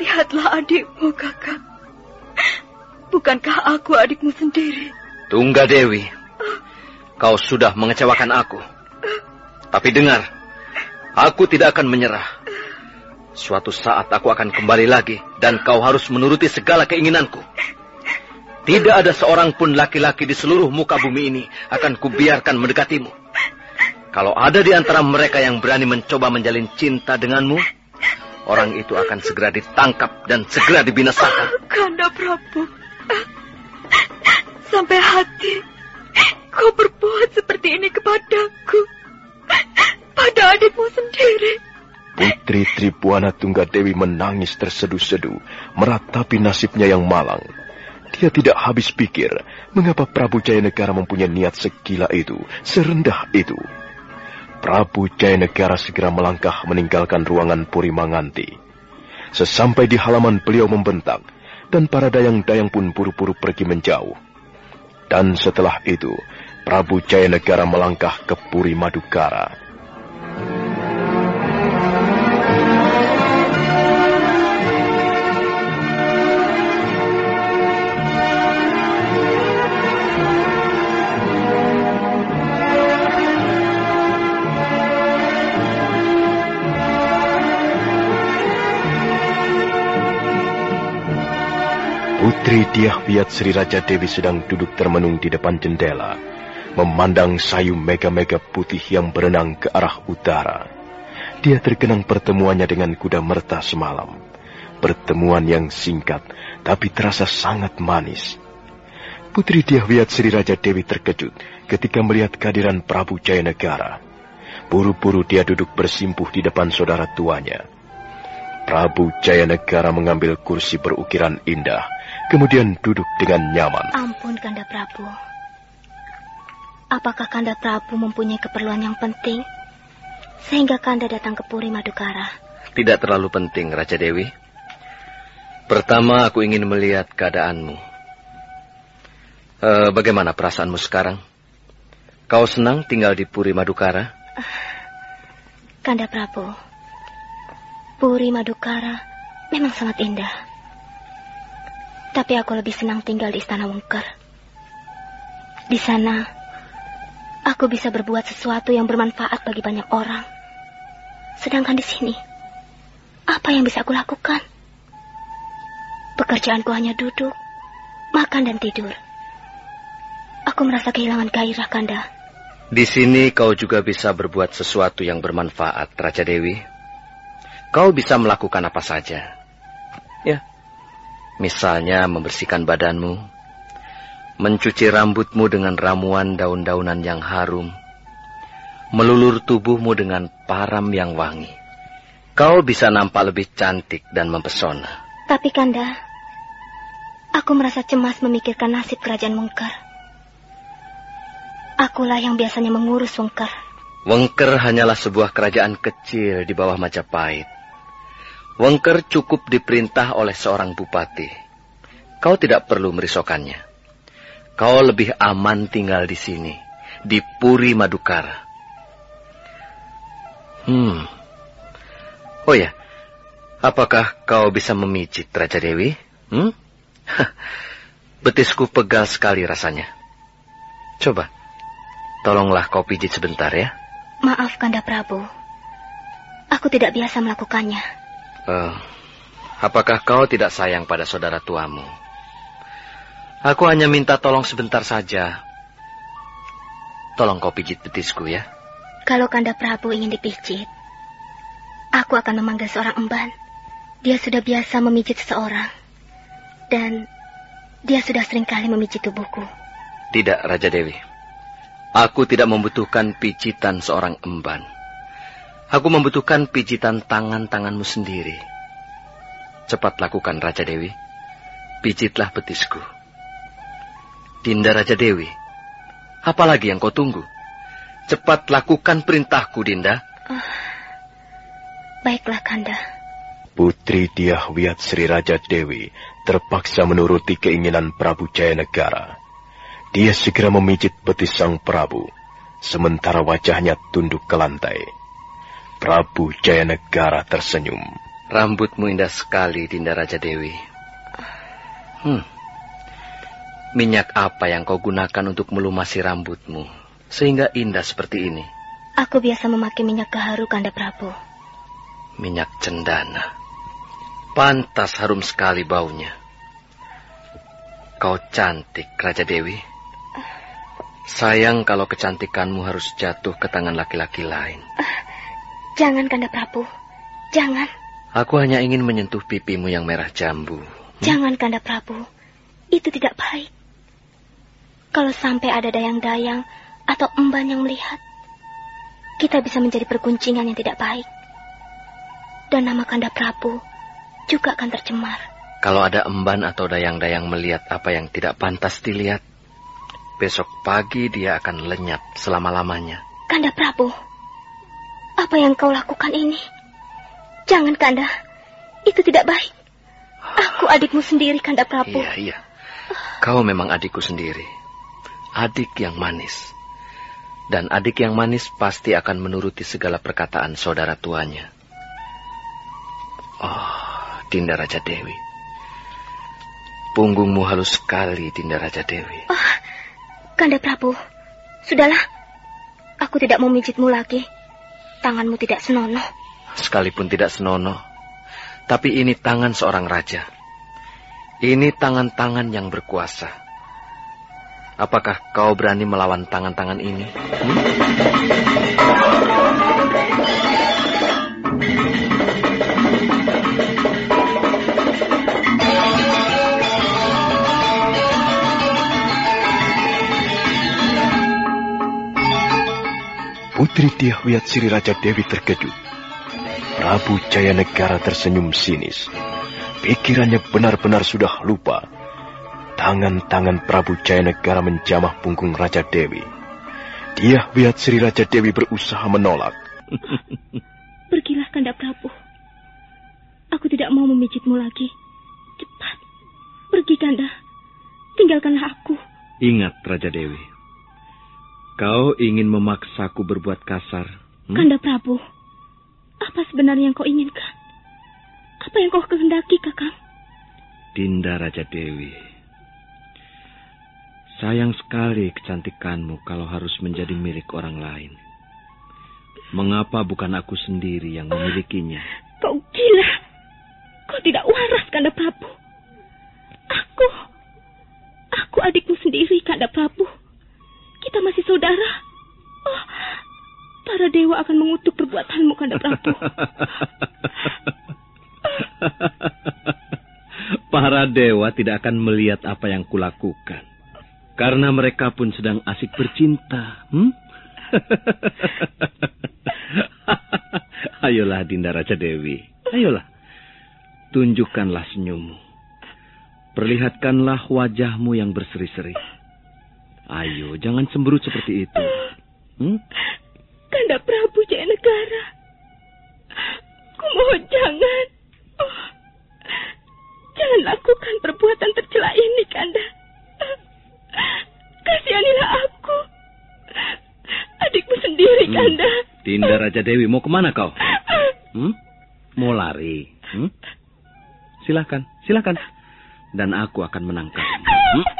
Lihatlah adikmu, kakak. Bukankah aku adikmu sendiri? Tungga Dewi, kau sudah mengecewakan aku. Tapi dengar, aku tidak akan menyerah. Suatu saat aku akan kembali lagi dan kau harus menuruti segala keinginanku. Tidak ada seorang pun laki-laki di seluruh muka bumi ini akan kubiarkan mendekatimu. Kalau ada di antara mereka yang berani mencoba menjalin cinta denganmu, orang itu akan segera ditangkap dan segera dibinasakan. Kanda Prabu. Sampai hati kau berbuat seperti ini kepadaku. Pada adikmu sendiri. Putri Tribuana Tunggadewi menangis terseduh-seduh, meratapi nasibnya yang malang. Dia tidak habis pikir mengapa Prabu Jayanegara mempunyai niat segila itu, serendah itu. Prabu Jayanegara segera melangkah meninggalkan ruangan Puri Manganti. Sesampai di halaman beliau membentak, dan para dayang-dayang pun buru-buru pergi menjauh. Dan setelah itu, Prabu Jayanegara melangkah ke Puri Madukara. Putri Diah Wiat Sri Raja Dewi sedang duduk termenung di depan jendela, memandang sayu mega-mega putih yang berenang ke arah utara. Dia terkenang pertemuannya dengan kuda merta semalam. Pertemuan yang singkat, tapi terasa sangat manis. Putri Diahwiat Sri Raja Dewi terkejut ketika melihat kehadiran Prabu Jayanegara. Buru-buru dia duduk bersimpuh di depan saudara tuanya. Prabu Jayanegara mengambil kursi berukiran indah, kemudian duduk dengan nyaman. Ampun, Kanda Prabu. Apakah Kanda Prabu mempunyai keperluan yang penting? Sehingga Kanda datang ke Puri Madukara. Tidak terlalu penting, Raja Dewi. Pertama, aku ingin melihat keadaanmu. Uh, bagaimana perasaanmu sekarang? Kau senang tinggal di Puri Madukara? Kanda Prabu, Puri Madukara memang sangat indah. Tapi aku lebih senang tinggal di Istana Wengker. Di sana, aku bisa berbuat sesuatu yang bermanfaat bagi banyak orang. Sedangkan di sini, apa yang bisa aku lakukan? Pekerjaanku hanya duduk, makan dan tidur. Aku merasa kehilangan gairah, Kanda. Di sini kau juga bisa berbuat sesuatu yang bermanfaat, Raja Dewi. Kau bisa melakukan apa saja. Ya, misalnya membersihkan badanmu, mencuci rambutmu dengan ramuan daun-daunan yang harum, melulur tubuhmu dengan param yang wangi. Kau bisa nampak lebih cantik dan mempesona. Tapi Kanda, aku merasa cemas memikirkan nasib kerajaan Mungkar. Akulah yang biasanya mengurus Wengker. Wengker hanyalah sebuah kerajaan kecil di bawah Majapahit. Wengker cukup diperintah oleh seorang bupati. Kau tidak perlu merisaukannya. Kau lebih aman tinggal di sini, di Puri Madukara. Hmm. Oh ya, apakah kau bisa memijit Raja Dewi? Hmm? Betisku pegal sekali rasanya. Coba. Tolonglah kau pijit sebentar ya. Maaf, Kanda Prabu. Aku tidak biasa melakukannya. Uh, apakah kau tidak sayang pada saudara tuamu? Aku hanya minta tolong sebentar saja. Tolong kau pijit betisku ya. Kalau Kanda Prabu ingin dipijit, aku akan memanggil seorang emban. Dia sudah biasa memijit seseorang. Dan dia sudah sering kali memijit tubuhku. Tidak, Raja Dewi. Aku tidak membutuhkan pijitan seorang emban. Aku membutuhkan pijitan tangan-tanganmu sendiri. Cepat lakukan, Raja Dewi. Pijitlah betisku. Dinda Raja Dewi, apalagi yang kau tunggu? Cepat lakukan perintahku, Dinda. Uh, baiklah, Kanda. Putri Diahwiat Sri Raja Dewi terpaksa menuruti keinginan Prabu Jaya Negara. Dia segera memijit betis sang Prabu, sementara wajahnya tunduk ke lantai. Prabu Jayanegara tersenyum. Rambutmu indah sekali, Dinda Raja Dewi. Hmm. Minyak apa yang kau gunakan untuk melumasi rambutmu, sehingga indah seperti ini? Aku biasa memakai minyak keharu, Kanda Prabu. Minyak cendana. Pantas harum sekali baunya. Kau cantik, Raja Dewi. Sayang kalau kecantikanmu harus jatuh ke tangan laki-laki lain. Uh, jangan, Kanda Prabu. Jangan. Aku hanya ingin menyentuh pipimu yang merah jambu. Hmm? Jangan, Kanda Prabu. Itu tidak baik. Kalau sampai ada dayang-dayang atau emban yang melihat, kita bisa menjadi perguncingan yang tidak baik. Dan nama Kanda Prabu juga akan tercemar. Kalau ada emban atau dayang-dayang melihat apa yang tidak pantas dilihat, Besok pagi dia akan lenyap selama-lamanya. Kanda Prabu, apa yang kau lakukan ini? Jangan, Kanda. Itu tidak baik. Aku adikmu sendiri, Kanda Prabu. Iya, iya. Kau memang adikku sendiri. Adik yang manis. Dan adik yang manis pasti akan menuruti segala perkataan saudara tuanya. Oh, Dinda Raja Dewi. Punggungmu halus sekali, Dinda Raja Dewi. Oh, Kanda Prabu, sudahlah. Aku tidak mau mijitmu lagi. Tanganmu tidak senonoh. Sekalipun tidak senonoh, tapi ini tangan seorang raja. Ini tangan-tangan yang berkuasa. Apakah kau berani melawan tangan-tangan ini? Hmm? Putri Tiahwiat Sri Raja Dewi terkejut. Prabu Jaya Negara tersenyum sinis. Pikirannya benar-benar sudah lupa. Tangan-tangan Prabu Jaya Negara menjamah punggung Raja Dewi. Dia lihat Sri Raja Dewi berusaha menolak. Pergilah, Kanda Prabu. Aku tidak mau memijitmu lagi. Cepat, pergi, Kanda. Tinggalkanlah aku. Ingat, Raja Dewi. Kau ingin memaksaku berbuat kasar. Hmm? Kanda Prabu, apa sebenarnya yang kau inginkan? Apa yang kau kehendaki, Kakang? Dinda Raja Dewi. Sayang sekali kecantikanmu kalau harus menjadi milik orang lain. Mengapa bukan aku sendiri yang memilikinya? Kau gila. Kau tidak waras, Kanda Prabu. Aku, aku adikmu sendiri, Kanda Prabu. Kita masih saudara. Oh, para dewa akan mengutuk perbuatanmu, Kanda Prabu. para dewa tidak akan melihat apa yang kulakukan. Karena mereka pun sedang asik bercinta. Hmm? Ayolah Dinda Raja Dewi. Ayolah. Tunjukkanlah senyummu. Perlihatkanlah wajahmu yang berseri-seri. Ayo, jangan cemberut seperti itu. Hmm? Kanda Prabu Jaya Negara. Kumohon jangan. Oh, jangan lakukan perbuatan tercela ini, Kanda. Kasihanilah aku. Adikmu sendiri, hmm. Kanda. Dinda Raja Dewi, mau ke mana kau? Hmm? Mau lari? Hmm? Silakan, silakan. Dan aku akan menangkap. Hmm?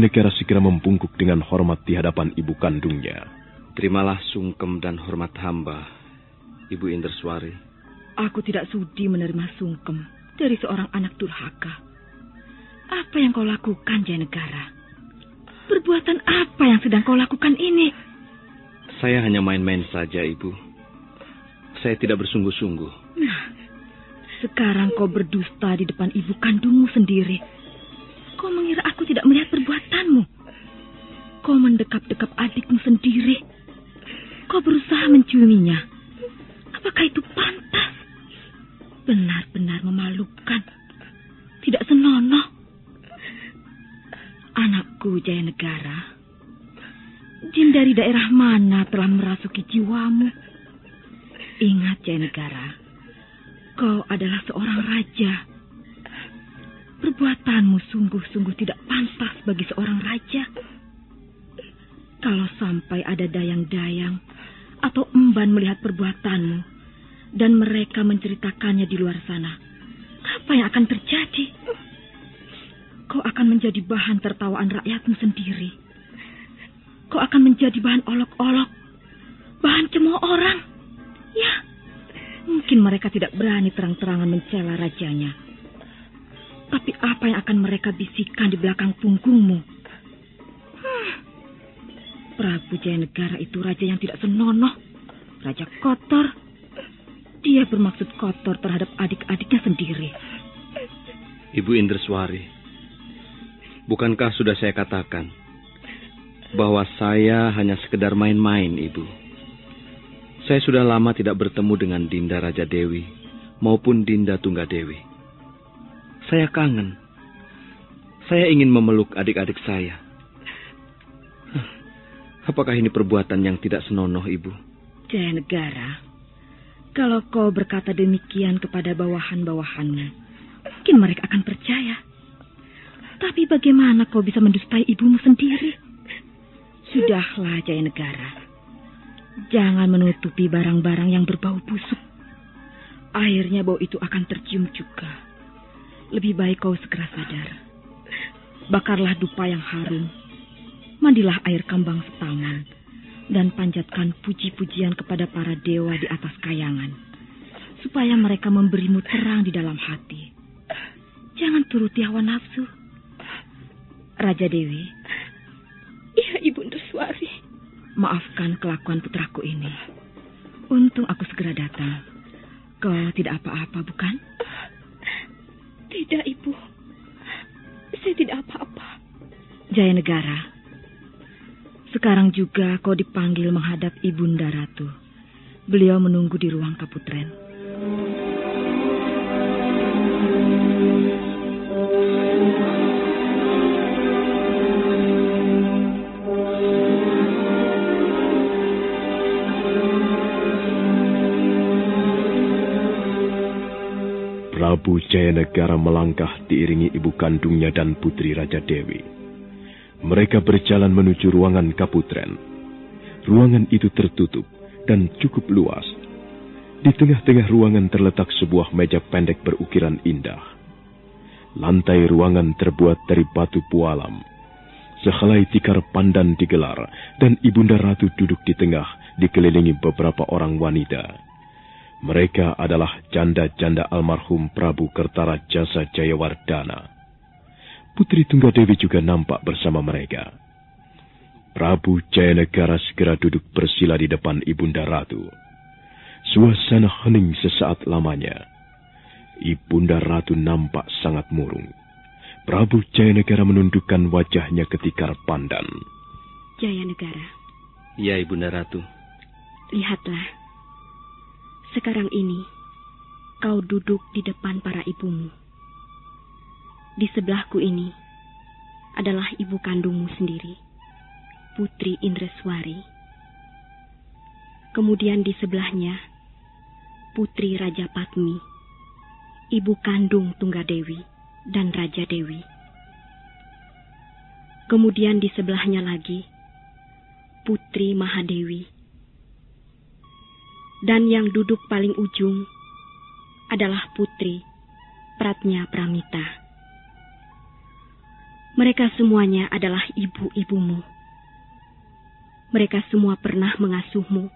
Negara segera membungkuk dengan hormat di hadapan ibu kandungnya. Terimalah sungkem dan hormat hamba, Ibu Indreswari. Aku tidak sudi menerima sungkem dari seorang anak durhaka. Apa yang kau lakukan, Jaya Negara? Perbuatan apa yang sedang kau lakukan ini? Saya hanya main-main saja, Ibu. Saya tidak bersungguh-sungguh. Nah, sekarang kau berdusta di depan ibu kandungmu sendiri. Kau mengira aku tidak melihat perbuatanmu. Kau mendekap-dekap adikmu sendiri. Kau berusaha menciuminya. Apakah itu pantas? Benar-benar memalukan. Tidak senonoh. Anakku Jaya Negara, jin dari daerah mana telah merasuki jiwamu? Ingat Jaya Negara, kau adalah seorang raja. Perbuatanmu sungguh-sungguh tidak pantas bagi seorang raja. Kalau sampai ada dayang-dayang atau emban melihat perbuatanmu dan mereka menceritakannya di luar sana, apa yang akan terjadi? kau akan menjadi bahan tertawaan rakyatmu sendiri. Kau akan menjadi bahan olok-olok, bahan cemooh orang. Ya, mungkin mereka tidak berani terang-terangan mencela rajanya. Tapi apa yang akan mereka bisikan di belakang punggungmu? Hmm. Prabu Jaya Negara itu raja yang tidak senonoh, raja kotor. Dia bermaksud kotor terhadap adik-adiknya sendiri. Ibu Indreswari, Bukankah sudah saya katakan bahwa saya hanya sekedar main-main, Ibu? Saya sudah lama tidak bertemu dengan Dinda Raja Dewi maupun Dinda Tunggadewi. Saya kangen. Saya ingin memeluk adik-adik saya. Apakah ini perbuatan yang tidak senonoh, Ibu? Jaya Negara, kalau kau berkata demikian kepada bawahan-bawahanmu, mungkin mereka akan percaya. Tapi bagaimana kau bisa mendustai ibumu sendiri? Sudahlah, Jaya Negara. Jangan menutupi barang-barang yang berbau busuk. Akhirnya bau itu akan tercium juga. Lebih baik kau segera sadar. Bakarlah dupa yang harum. Mandilah air kambang setaman. Dan panjatkan puji-pujian kepada para dewa di atas kayangan. Supaya mereka memberimu terang di dalam hati. Jangan turuti hawa nafsu. Raja Dewi. Iya, Ibu Suari. Maafkan kelakuan putraku ini. Untung aku segera datang. Kau tidak apa-apa, bukan? Tidak, Ibu. Saya tidak apa-apa. Jaya Negara, sekarang juga kau dipanggil menghadap Ibunda Ratu. Beliau menunggu di ruang kaputren. Prabu Jayanegara melangkah diiringi ibu kandungnya dan putri Raja Dewi. Mereka berjalan menuju ruangan kaputren. Ruangan itu tertutup dan cukup luas. Di tengah-tengah ruangan terletak sebuah meja pendek berukiran indah. Lantai ruangan terbuat dari batu pualam. Sehelai tikar pandan digelar dan Ibunda Ratu duduk di tengah dikelilingi beberapa orang wanita. Mereka adalah janda-janda almarhum Prabu Kertara Jasa Jayawardana. Putri Tunggadewi juga nampak bersama mereka. Prabu Jayanegara segera duduk bersila di depan Ibunda Ratu. Suasana hening sesaat lamanya. Ibunda Ratu nampak sangat murung. Prabu Jayanegara menundukkan wajahnya ke tikar pandan. Jayanegara. Ya, Ibunda Ratu. Lihatlah. Sekarang ini, kau duduk di depan para ibumu. Di sebelahku ini adalah ibu kandungmu sendiri, Putri Indreswari. Kemudian di sebelahnya, Putri Raja Patmi, ibu kandung Tunggadewi dan Raja Dewi. Kemudian di sebelahnya lagi, Putri Mahadewi dan yang duduk paling ujung adalah putri Pratnya Pramita. Mereka semuanya adalah ibu-ibumu. Mereka semua pernah mengasuhmu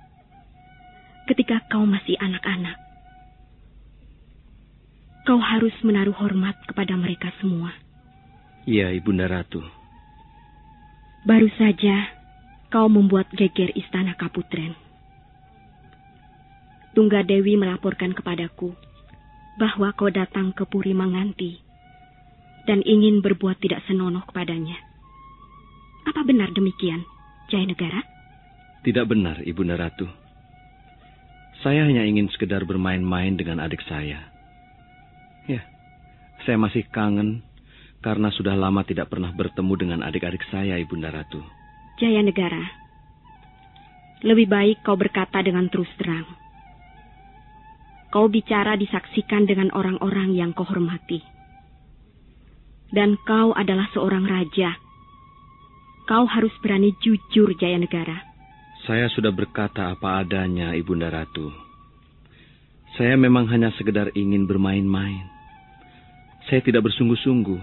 ketika kau masih anak-anak. Kau harus menaruh hormat kepada mereka semua. Iya, Ibunda Ratu. Baru saja kau membuat geger istana Kaputren. Tungga Dewi melaporkan kepadaku bahwa kau datang ke Puri Manganti dan ingin berbuat tidak senonoh kepadanya. Apa benar demikian, Jaya Negara? Tidak benar, Ibu Naratu. Saya hanya ingin sekedar bermain-main dengan adik saya. Ya, saya masih kangen karena sudah lama tidak pernah bertemu dengan adik-adik saya, Ibu Naratu. Jaya Negara, lebih baik kau berkata dengan terus terang Kau bicara disaksikan dengan orang-orang yang kau hormati. Dan kau adalah seorang raja. Kau harus berani jujur, Jaya Negara. Saya sudah berkata apa adanya, Ibunda Ratu. Saya memang hanya sekedar ingin bermain-main. Saya tidak bersungguh-sungguh.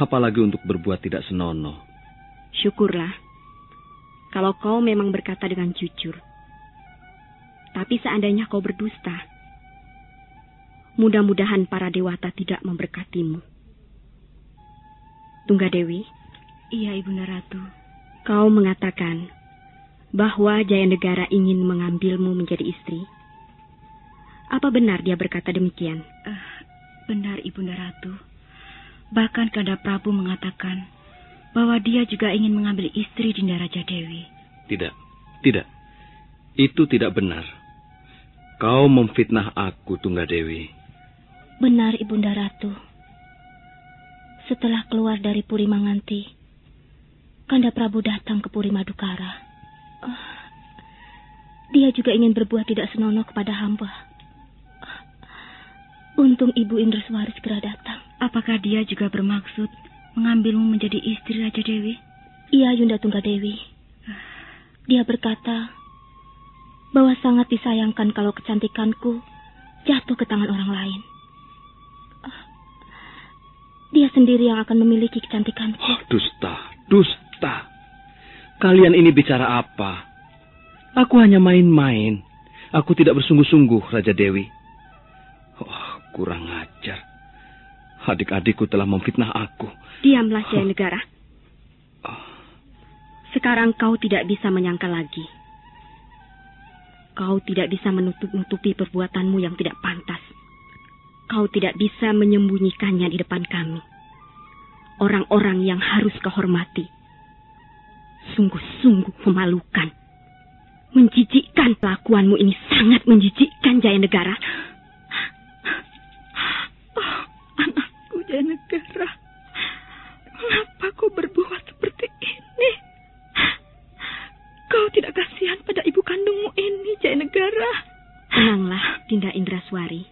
Apalagi untuk berbuat tidak senonoh. Syukurlah. Kalau kau memang berkata dengan jujur. Tapi seandainya kau berdusta, mudah-mudahan para dewata tidak memberkatimu. Tunggadewi? Iya, Ibu Ratu. Kau mengatakan bahwa Jaya Negara ingin mengambilmu menjadi istri. Apa benar dia berkata demikian? Uh, benar, Ibu Ratu. Bahkan Kanda Prabu mengatakan bahwa dia juga ingin mengambil istri Dinda Raja Dewi. Tidak, tidak. Itu tidak benar. Kau memfitnah aku, Tunggadewi. Benar, Ibunda Ratu. Setelah keluar dari Puri Manganti, Kanda Prabu datang ke Puri Madukara. Uh, dia juga ingin berbuat tidak senonoh kepada hamba. Uh, untung Ibu Indreswari segera datang. Apakah dia juga bermaksud mengambilmu menjadi istri Raja Dewi? Iya, Yunda Tunggadewi. Dia berkata bahwa sangat disayangkan kalau kecantikanku jatuh ke tangan orang lain. Dia sendiri yang akan memiliki kecantikanku. Oh, dusta, dusta. Kalian ini bicara apa? Aku hanya main-main. Aku tidak bersungguh-sungguh, Raja Dewi. Oh, kurang ajar. Adik-adikku telah memfitnah aku. Diamlah, Jaya Negara. Sekarang kau tidak bisa menyangka lagi. Kau tidak bisa menutup-nutupi perbuatanmu yang tidak pantas. Kau tidak bisa menyembunyikannya di depan kami. Orang-orang yang harus kau hormati. Sungguh-sungguh memalukan. Menjijikkan pelakuanmu ini sangat menjijikkan Jaya Negara. Oh, anakku Jaya Negara. Mengapa kau berbuat seperti ini? Kau tidak kasihan pada ibu kandungmu ini, Jaya Negara. Tenanglah, Dinda Indraswari.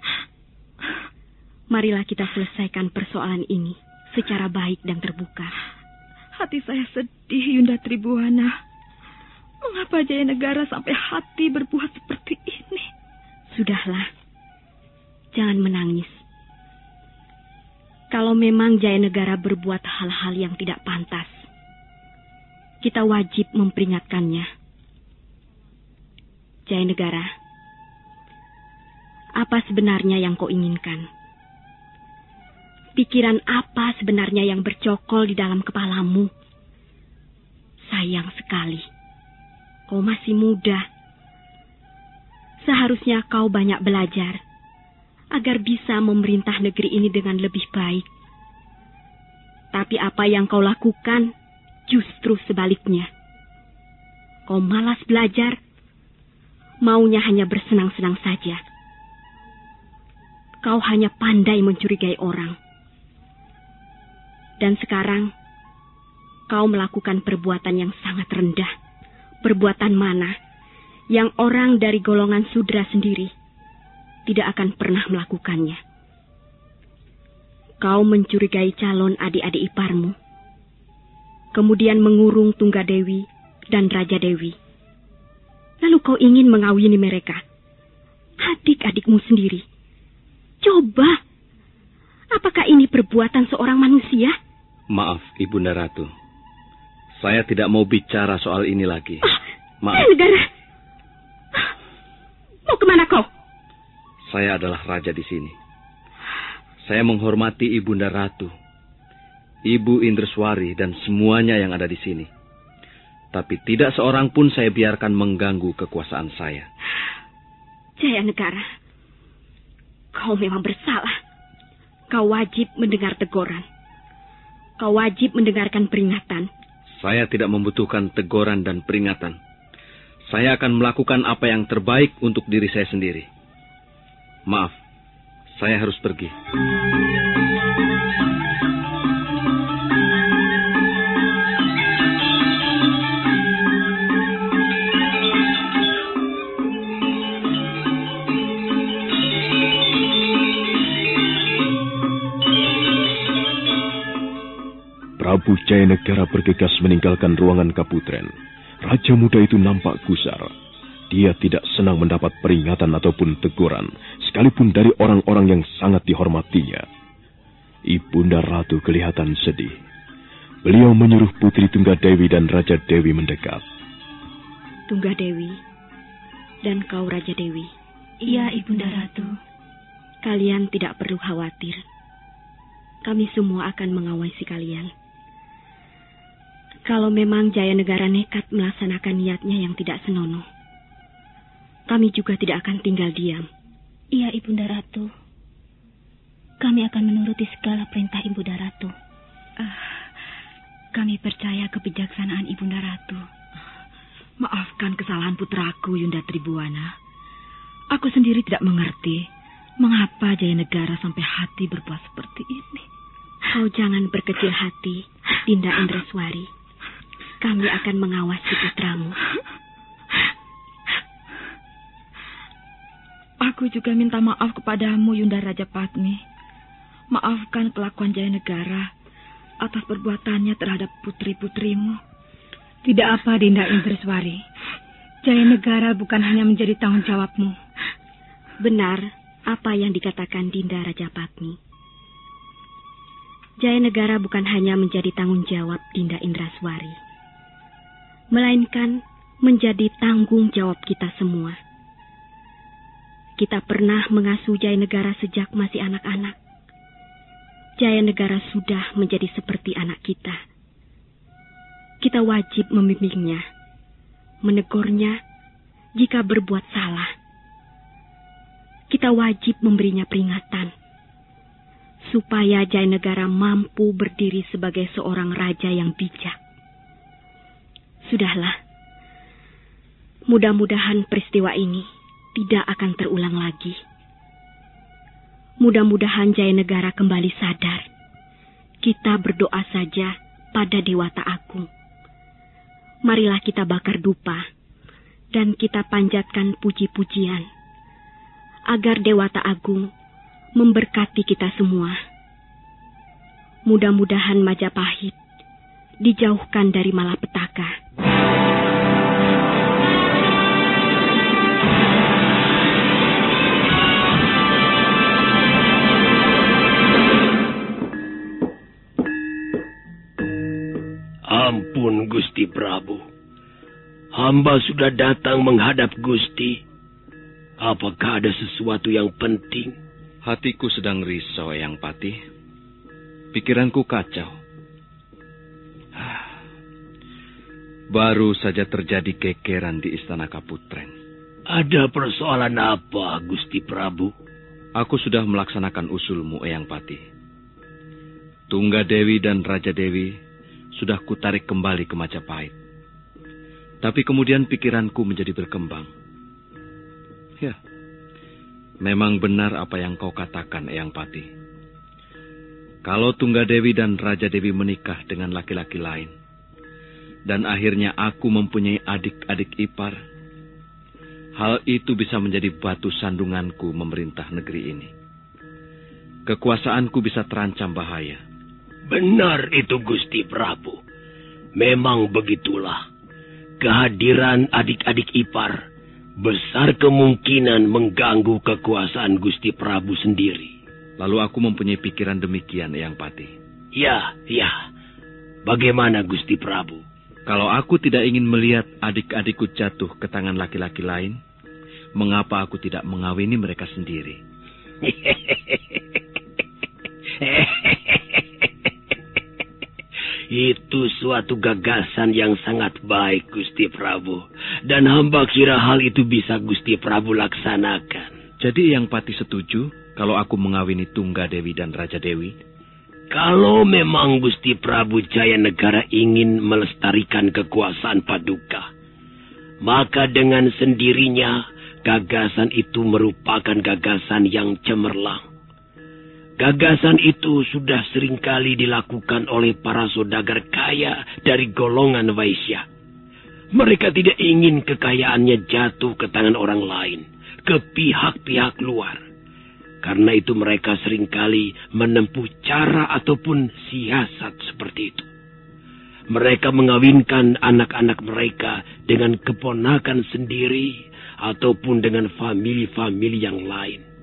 Marilah kita selesaikan persoalan ini secara baik dan terbuka. Hati saya sedih, Yunda Tribuana. Mengapa Jaya Negara sampai hati berbuat seperti ini? Sudahlah, jangan menangis. Kalau memang Jaya Negara berbuat hal-hal yang tidak pantas, kita wajib memperingatkannya. Jaya Negara, apa sebenarnya yang kau inginkan? Pikiran apa sebenarnya yang bercokol di dalam kepalamu? Sayang sekali, kau masih muda. Seharusnya kau banyak belajar agar bisa memerintah negeri ini dengan lebih baik. Tapi apa yang kau lakukan justru sebaliknya. Kau malas belajar, maunya hanya bersenang-senang saja. Kau hanya pandai mencurigai orang. Dan sekarang kau melakukan perbuatan yang sangat rendah. Perbuatan mana yang orang dari golongan sudra sendiri tidak akan pernah melakukannya. Kau mencurigai calon adik-adik iparmu, kemudian mengurung Tunggadewi dan Raja Dewi. Lalu kau ingin mengawini mereka, adik-adikmu sendiri. Coba, apakah ini perbuatan seorang manusia? Maaf, Ibunda Ratu. Saya tidak mau bicara soal ini lagi. Oh, Maaf. Negara, mau ke mana kau? Saya adalah raja di sini. Saya menghormati Ibunda Ratu, Ibu Indreswari, dan semuanya yang ada di sini. Tapi tidak seorang pun saya biarkan mengganggu kekuasaan saya. Jaya Negara, kau memang bersalah. Kau wajib mendengar teguran. Kau wajib mendengarkan peringatan. Saya tidak membutuhkan teguran dan peringatan. Saya akan melakukan apa yang terbaik untuk diri saya sendiri. Maaf, saya harus pergi. Prabu Jayanegara bergegas meninggalkan ruangan Kaputren. Raja muda itu nampak gusar. Dia tidak senang mendapat peringatan ataupun teguran, sekalipun dari orang-orang yang sangat dihormatinya. Ibunda Ratu kelihatan sedih. Beliau menyuruh Putri Tunggadewi dan Raja Dewi mendekat. Tunggadewi dan kau Raja Dewi. Iya, Ibunda Ratu. Kalian tidak perlu khawatir. Kami semua akan mengawasi kalian. Kalau memang Jaya Negara nekat melaksanakan niatnya yang tidak senonoh, kami juga tidak akan tinggal diam. Iya, Ibunda Ratu. Kami akan menuruti segala perintah Ibunda Ratu. Ah, kami percaya kebijaksanaan Ibunda Ratu. Maafkan kesalahan putraku, Yunda Tribuana. Aku sendiri tidak mengerti mengapa Jaya Negara sampai hati berbuat seperti ini. Kau jangan berkecil hati, Dinda Indraswari. Kami akan mengawasi putramu. Aku juga minta maaf kepadamu, Yunda Raja Patmi. Maafkan kelakuan Jaya Negara atas perbuatannya terhadap putri-putrimu. Tidak apa, Dinda Indreswari. Jaya Negara bukan hanya menjadi tanggung jawabmu. Benar apa yang dikatakan Dinda Raja Patmi. Jaya Negara bukan hanya menjadi tanggung jawab Dinda Indraswari, melainkan menjadi tanggung jawab kita semua. Kita pernah mengasuh Jaya Negara sejak masih anak-anak. Jaya Negara sudah menjadi seperti anak kita. Kita wajib membimbingnya, menegurnya jika berbuat salah. Kita wajib memberinya peringatan, supaya Jaya Negara mampu berdiri sebagai seorang raja yang bijak. Sudahlah, mudah-mudahan peristiwa ini tidak akan terulang lagi. Mudah-mudahan Jaya Negara kembali sadar. Kita berdoa saja pada Dewata Agung. Marilah kita bakar dupa dan kita panjatkan puji-pujian agar Dewata Agung memberkati kita semua. Mudah-mudahan Majapahit dijauhkan dari malapetaka. Ampun Gusti Prabu. Hamba sudah datang menghadap Gusti. Apakah ada sesuatu yang penting? Hatiku sedang risau, Yang Patih. Pikiranku kacau. Baru saja terjadi kekeran di Istana Kaputren. Ada persoalan apa, Gusti Prabu? Aku sudah melaksanakan usulmu, Eyang Patih. Tungga Dewi dan Raja Dewi sudah kutarik kembali ke Majapahit. Tapi kemudian pikiranku menjadi berkembang. Ya, memang benar apa yang kau katakan, Eyang Pati. Kalau Tunggadewi dan Raja Dewi menikah dengan laki-laki lain, dan akhirnya aku mempunyai adik-adik ipar, hal itu bisa menjadi batu sandunganku memerintah negeri ini. Kekuasaanku bisa terancam bahaya Benar itu Gusti Prabu. Memang begitulah. Kehadiran adik-adik ipar besar kemungkinan mengganggu kekuasaan Gusti Prabu sendiri. Lalu aku mempunyai pikiran demikian, Yang Pati. Ya, ya. Bagaimana Gusti Prabu? Kalau aku tidak ingin melihat adik-adikku jatuh ke tangan laki-laki lain, mengapa aku tidak mengawini mereka sendiri? Itu suatu gagasan yang sangat baik, Gusti Prabu. Dan hamba kira hal itu bisa Gusti Prabu laksanakan. Jadi yang pati setuju kalau aku mengawini Tungga Dewi dan Raja Dewi? Kalau memang Gusti Prabu Jaya Negara ingin melestarikan kekuasaan Paduka, maka dengan sendirinya gagasan itu merupakan gagasan yang cemerlang. Gagasan itu sudah sering kali dilakukan oleh para saudagar kaya dari golongan Waisya. Mereka tidak ingin kekayaannya jatuh ke tangan orang lain, ke pihak-pihak luar. Karena itu mereka sering kali menempuh cara ataupun siasat seperti itu. Mereka mengawinkan anak-anak mereka dengan keponakan sendiri ataupun dengan famili-famili yang lain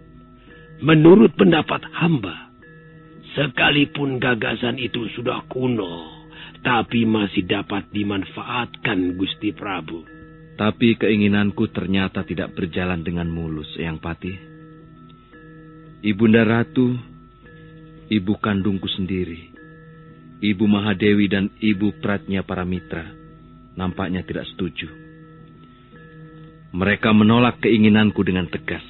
Menurut pendapat hamba, sekalipun gagasan itu sudah kuno, tapi masih dapat dimanfaatkan Gusti Prabu. Tapi keinginanku ternyata tidak berjalan dengan mulus, Yang Pati. Ibunda Ratu, ibu kandungku sendiri, ibu Mahadewi dan ibu Pratnya para mitra, nampaknya tidak setuju. Mereka menolak keinginanku dengan tegas.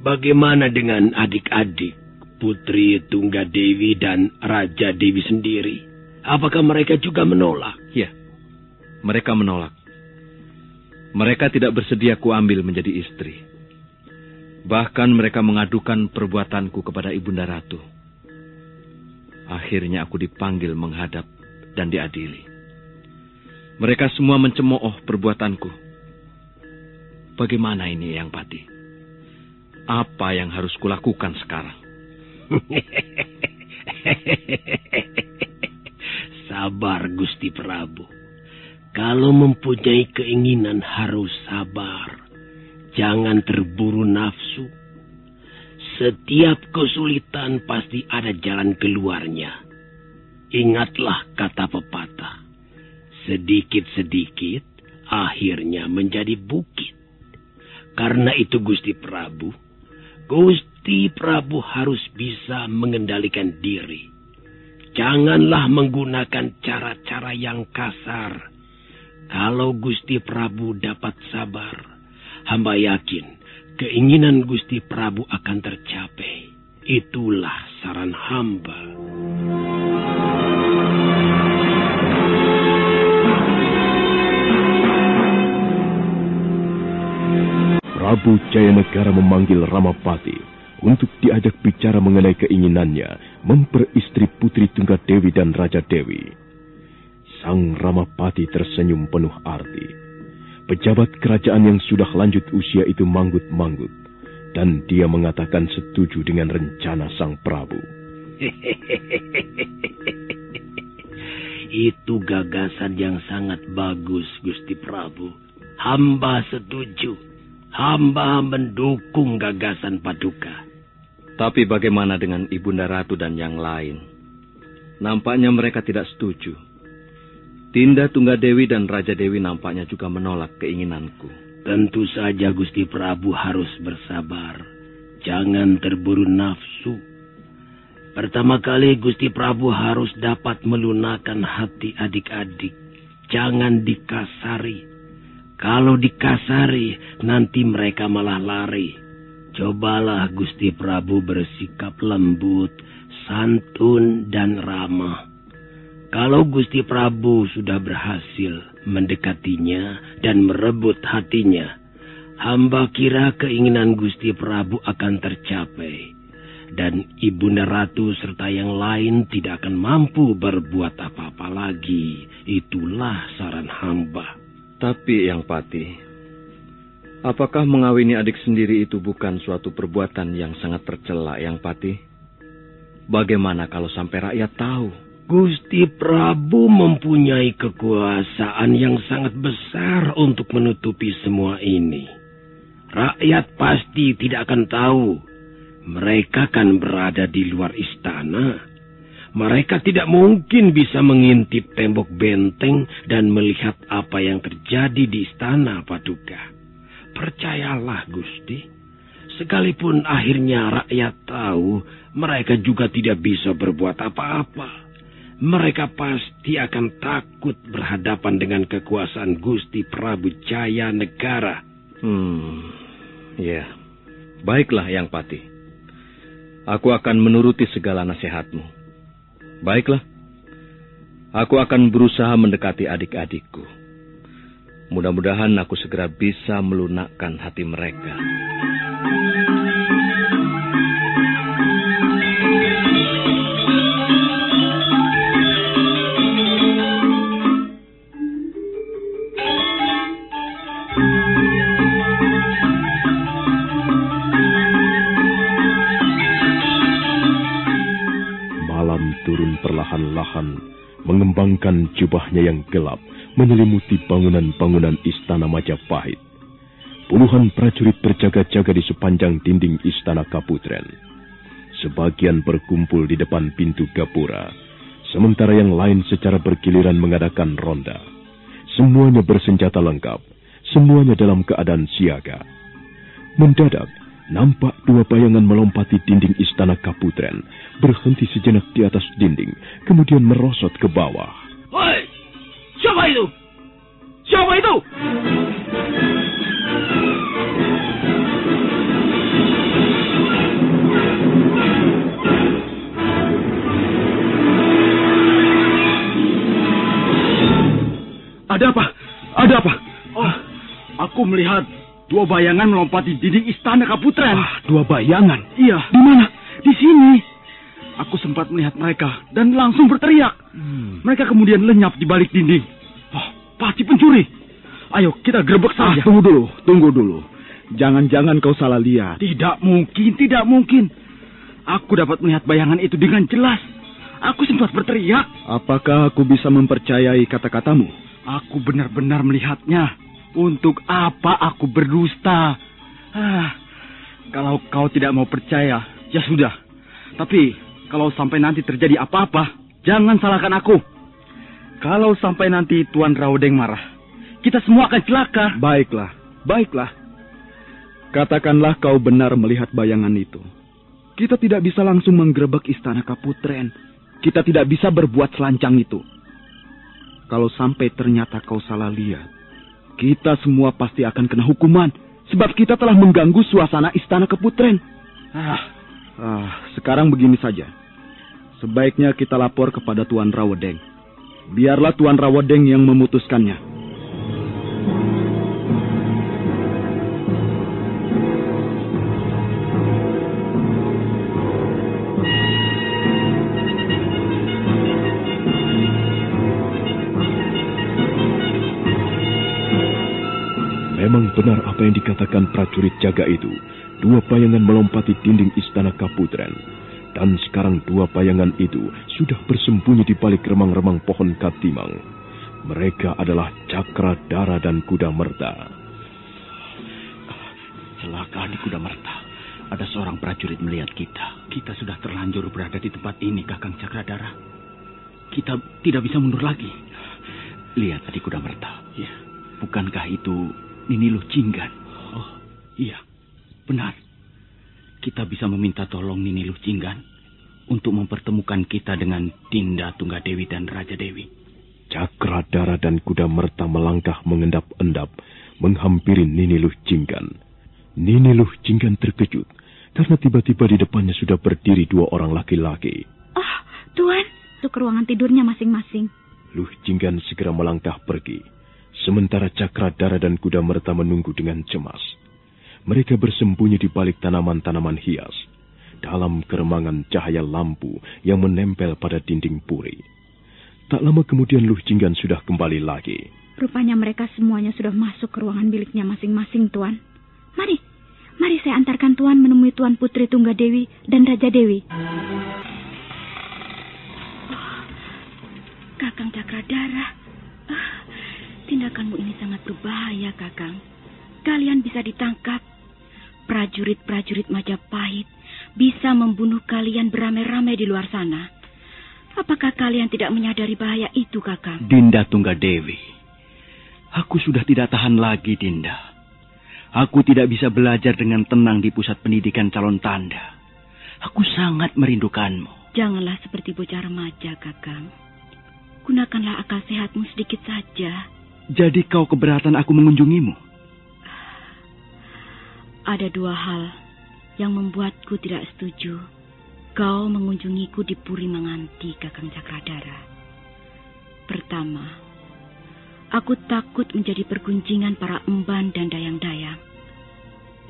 Bagaimana dengan adik-adik Putri Tunggadewi dan Raja Dewi sendiri? Apakah mereka juga menolak? Ya, mereka menolak. Mereka tidak bersedia kuambil menjadi istri. Bahkan mereka mengadukan perbuatanku kepada Ibunda Ratu. Akhirnya aku dipanggil menghadap dan diadili. Mereka semua mencemooh perbuatanku. Bagaimana ini, Yang Pati? Apa yang harus kulakukan sekarang? sabar, Gusti Prabu. Kalau mempunyai keinginan harus sabar. Jangan terburu nafsu. Setiap kesulitan pasti ada jalan keluarnya. Ingatlah kata pepatah. Sedikit-sedikit akhirnya menjadi bukit. Karena itu Gusti Prabu, Gusti Prabu harus bisa mengendalikan diri. Janganlah menggunakan cara-cara yang kasar kalau Gusti Prabu dapat sabar, hamba yakin keinginan Gusti Prabu akan tercapai. Itulah saran hamba. Prabu Jayanegara memanggil Ramapati untuk diajak bicara mengenai keinginannya memperistri Putri Tunggadewi dan Raja Dewi. Sang Ramapati tersenyum penuh arti. Pejabat kerajaan yang sudah lanjut usia itu manggut-manggut. Dan dia mengatakan setuju dengan rencana Sang Prabu. itu gagasan yang sangat bagus, Gusti Prabu. Hamba setuju. Hamba mendukung gagasan Paduka. Tapi bagaimana dengan Ibunda Ratu dan yang lain? Nampaknya mereka tidak setuju. Tinda Tunggadewi dan Raja Dewi nampaknya juga menolak keinginanku. Tentu saja Gusti Prabu harus bersabar. Jangan terburu nafsu. Pertama kali Gusti Prabu harus dapat melunakkan hati adik-adik. Jangan dikasari. Kalau dikasari, nanti mereka malah lari. Cobalah Gusti Prabu bersikap lembut, santun, dan ramah. Kalau Gusti Prabu sudah berhasil mendekatinya dan merebut hatinya, hamba kira keinginan Gusti Prabu akan tercapai. Dan Ibunda Ratu serta yang lain tidak akan mampu berbuat apa-apa lagi. Itulah saran hamba. Tapi yang pati, apakah mengawini adik sendiri itu bukan suatu perbuatan yang sangat tercela yang pati? Bagaimana kalau sampai rakyat tahu? Gusti Prabu mempunyai kekuasaan yang sangat besar untuk menutupi semua ini. Rakyat pasti tidak akan tahu. Mereka kan berada di luar istana. Mereka tidak mungkin bisa mengintip tembok benteng dan melihat apa yang terjadi di istana Paduka. Percayalah, Gusti. Sekalipun akhirnya rakyat tahu, mereka juga tidak bisa berbuat apa-apa mereka pasti akan takut berhadapan dengan kekuasaan Gusti Prabu Jaya Negara. Hmm, ya. Baiklah, Yang Pati. Aku akan menuruti segala nasihatmu. Baiklah. Aku akan berusaha mendekati adik-adikku. Mudah-mudahan aku segera bisa melunakkan hati mereka. Perlahan-lahan mengembangkan jubahnya yang gelap menyelimuti bangunan-bangunan istana Majapahit. Puluhan prajurit berjaga-jaga di sepanjang dinding istana Kaputren. Sebagian berkumpul di depan pintu gapura, sementara yang lain secara bergiliran mengadakan ronda. Semuanya bersenjata lengkap, semuanya dalam keadaan siaga. Mendadak, Nampak dua bayangan melompati dinding istana Kaputren, berhenti sejenak di atas dinding, kemudian merosot ke bawah. Woi, siapa itu? Siapa itu? Ada apa? Ada apa? Oh, aku melihat Dua bayangan melompati dinding istana Kaputren. Ah, dua bayangan? Iya. Di mana? Di sini. Aku sempat melihat mereka dan langsung berteriak. Hmm. Mereka kemudian lenyap di balik dinding. Oh, pasti pencuri. Ayo kita gerbek Ah, saja. tunggu dulu, tunggu dulu. Jangan-jangan kau salah lihat. Tidak mungkin, tidak mungkin. Aku dapat melihat bayangan itu dengan jelas. Aku sempat berteriak. Apakah aku bisa mempercayai kata-katamu? Aku benar-benar melihatnya. Untuk apa aku berdusta? Ah, kalau kau tidak mau percaya, ya sudah. Tapi kalau sampai nanti terjadi apa-apa, jangan salahkan aku. Kalau sampai nanti Tuan Raudeng marah, kita semua akan celaka. Baiklah, baiklah. Katakanlah kau benar melihat bayangan itu. Kita tidak bisa langsung menggerebek istana Kaputren. Kita tidak bisa berbuat selancang itu. Kalau sampai ternyata kau salah lihat, kita semua pasti akan kena hukuman. Sebab kita telah mengganggu suasana istana Keputren. Ah, Ah, sekarang begini saja. Sebaiknya kita lapor kepada Tuan Rawedeng. Biarlah Tuan Rawedeng yang memutuskannya. Apa yang dikatakan prajurit jaga itu. Dua bayangan melompati dinding istana Kaputren. Dan sekarang dua bayangan itu sudah bersembunyi di balik remang-remang pohon katimang. Mereka adalah Cakra Dara dan Kuda Merta. celaka di Kuda Merta. Ada seorang prajurit melihat kita. Kita sudah terlanjur berada di tempat ini, Kakang Cakradara. Kita tidak bisa mundur lagi. Lihat tadi Kuda Merta. Ya. Bukankah itu Nini Luh Jinggan? Oh, iya. Benar. Kita bisa meminta tolong Nini Luh Jinggan untuk mempertemukan kita dengan Dinda Tunggadewi dan Raja Dewi. Cakra Dara dan Kuda Merta melangkah mengendap-endap menghampiri Nini Luh Jinggan. Nini Luh Jinggan terkejut karena tiba-tiba di depannya sudah berdiri dua orang laki-laki. Oh, Tuan, itu ke ruangan tidurnya masing-masing. Luh Jinggan segera melangkah pergi. Sementara Cakra Dara dan Kuda Merta menunggu dengan cemas. Mereka bersembunyi di balik tanaman-tanaman hias. Dalam keremangan cahaya lampu yang menempel pada dinding puri. Tak lama kemudian Luh Jinggan sudah kembali lagi. Rupanya mereka semuanya sudah masuk ke ruangan miliknya masing-masing, Tuan. Mari, mari saya antarkan Tuan menemui Tuan Putri Tunggadewi dan Raja Dewi. Kakang Cakradara, ah, tindakanmu ini sangat berbahaya, Kakang. Kalian bisa ditangkap. Prajurit-prajurit Majapahit bisa membunuh kalian beramai-ramai di luar sana. Apakah kalian tidak menyadari bahaya itu, Kakang? Dinda Tunggadewi. Aku sudah tidak tahan lagi, Dinda. Aku tidak bisa belajar dengan tenang di pusat pendidikan calon tanda. Aku sangat merindukanmu. Janganlah seperti bocah remaja, Kakang. Gunakanlah akal sehatmu sedikit saja. Jadi kau keberatan aku mengunjungimu? Ada dua hal yang membuatku tidak setuju. Kau mengunjungiku di Puri Manganti, Kakang Cakradara. Pertama, aku takut menjadi pergunjingan para emban dan dayang-dayang.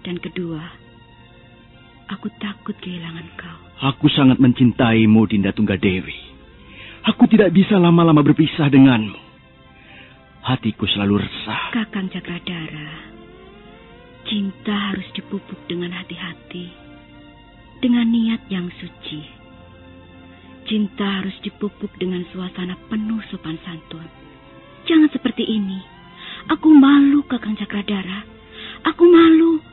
Dan kedua, aku takut kehilangan kau. Aku sangat mencintaimu, Dinda Tunggadewi. Aku tidak bisa lama-lama berpisah denganmu. Hatiku selalu resah. Kakang Cakradara, cinta harus dipupuk dengan hati-hati, dengan niat yang suci. Cinta harus dipupuk dengan suasana penuh sopan santun. Jangan seperti ini. Aku malu, Kakang Cakradara. Aku malu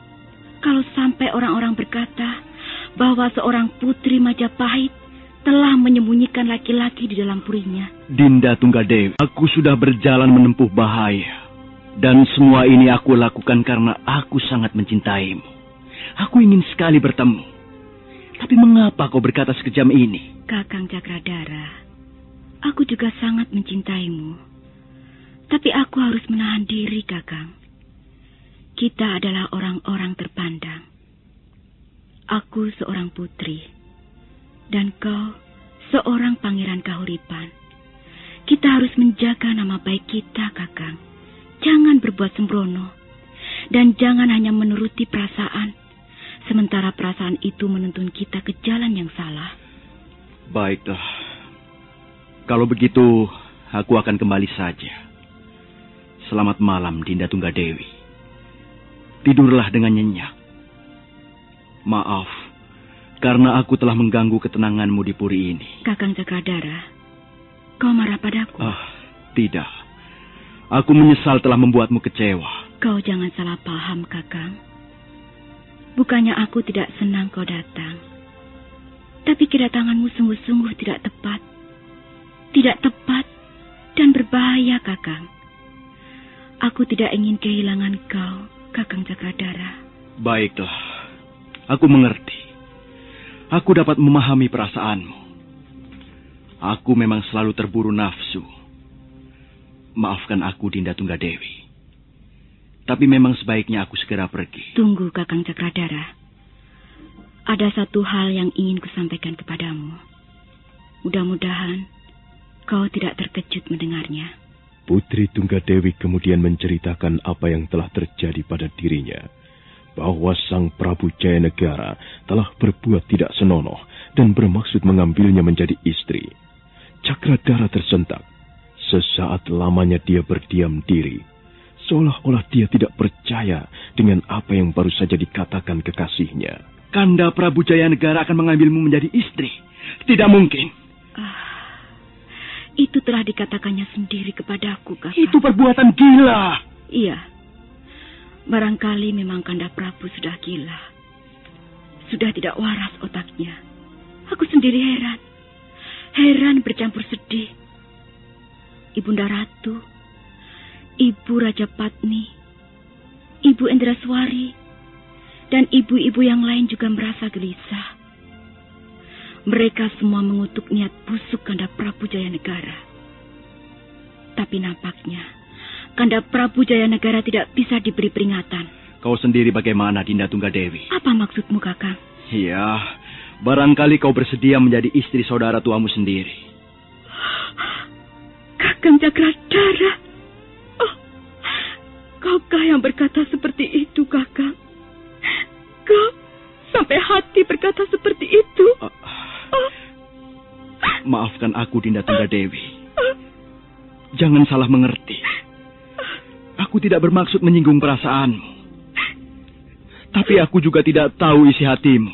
kalau sampai orang-orang berkata bahwa seorang putri Majapahit telah menyembunyikan laki-laki di dalam purinya. Dinda Tunggadewi, aku sudah berjalan menempuh bahaya. Dan semua ini aku lakukan karena aku sangat mencintaimu. Aku ingin sekali bertemu. Tapi mengapa kau berkata sekejam ini? Kakang Cakradara, aku juga sangat mencintaimu. Tapi aku harus menahan diri, Kakang. Kita adalah orang-orang terpandang. Aku seorang putri, dan kau seorang pangeran kahuripan. Kita harus menjaga nama baik kita, Kakang. Jangan berbuat sembrono, dan jangan hanya menuruti perasaan, sementara perasaan itu menuntun kita ke jalan yang salah. Baiklah. Kalau begitu, aku akan kembali saja. Selamat malam, Dinda Tunggadewi. Tidurlah dengan nyenyak. Maaf, karena aku telah mengganggu ketenanganmu di puri ini. Kakang Cakradara, kau marah padaku? Ah, tidak. Aku menyesal telah membuatmu kecewa. Kau jangan salah paham, Kakang. Bukannya aku tidak senang kau datang. Tapi kedatanganmu sungguh-sungguh tidak tepat. Tidak tepat dan berbahaya, Kakang. Aku tidak ingin kehilangan kau, Kakang Cakradara. Baiklah, aku mengerti. Aku dapat memahami perasaanmu. Aku memang selalu terburu nafsu. Maafkan aku, Dinda Tunggadewi. Tapi memang sebaiknya aku segera pergi. Tunggu, Kakang Cakradara. Ada satu hal yang ingin kusampaikan kepadamu. Mudah-mudahan kau tidak terkejut mendengarnya. Putri Tunggadewi kemudian menceritakan apa yang telah terjadi pada dirinya. Bahwa Sang Prabu Jayanegara telah berbuat tidak senonoh dan bermaksud mengambilnya menjadi istri. Cakradara tersentak. Sesaat lamanya dia berdiam diri Seolah-olah dia tidak percaya dengan apa yang baru saja dikatakan kekasihnya. Kanda Prabu Jaya Negara akan mengambilmu menjadi istri. Tidak mungkin. Ah, itu telah dikatakannya sendiri kepadaku, kakak. Itu perbuatan gila. Iya. Barangkali memang Kanda Prabu sudah gila. Sudah tidak waras otaknya. Aku sendiri heran. Heran bercampur sedih. Ibunda Ratu Ibu Raja Patni, Ibu Endraswari, dan ibu-ibu yang lain juga merasa gelisah. Mereka semua mengutuk niat busuk Kanda Prabu Jaya Negara. Tapi nampaknya Kanda Prabu Jaya Negara tidak bisa diberi peringatan. Kau sendiri bagaimana, Dinda Tunggadewi? Apa maksudmu, Kakang? Iya, barangkali kau bersedia menjadi istri saudara tuamu sendiri. Kakang Cakradara. Kaukah yang berkata seperti itu, kakak? Kau sampai hati berkata seperti itu? Uh, uh. Maafkan aku, Dinda Tunda Dewi. Jangan salah mengerti. Aku tidak bermaksud menyinggung perasaanmu. Tapi aku juga tidak tahu isi hatimu.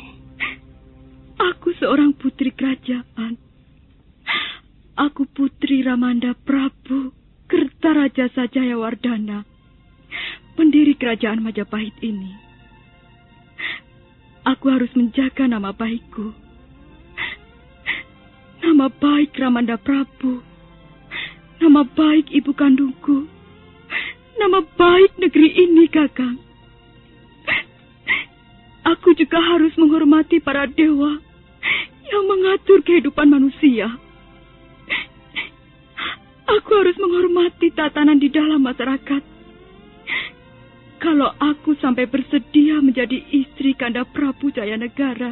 Aku seorang putri kerajaan. Aku putri Ramanda Prabu, Kertaraja Sajaya Wardana pendiri kerajaan Majapahit ini. Aku harus menjaga nama baikku. Nama baik Ramanda Prabu. Nama baik ibu kandungku. Nama baik negeri ini, Kakang. Aku juga harus menghormati para dewa yang mengatur kehidupan manusia. Aku harus menghormati tatanan di dalam masyarakat kalau aku sampai bersedia menjadi istri Kanda Prabu Jaya Negara,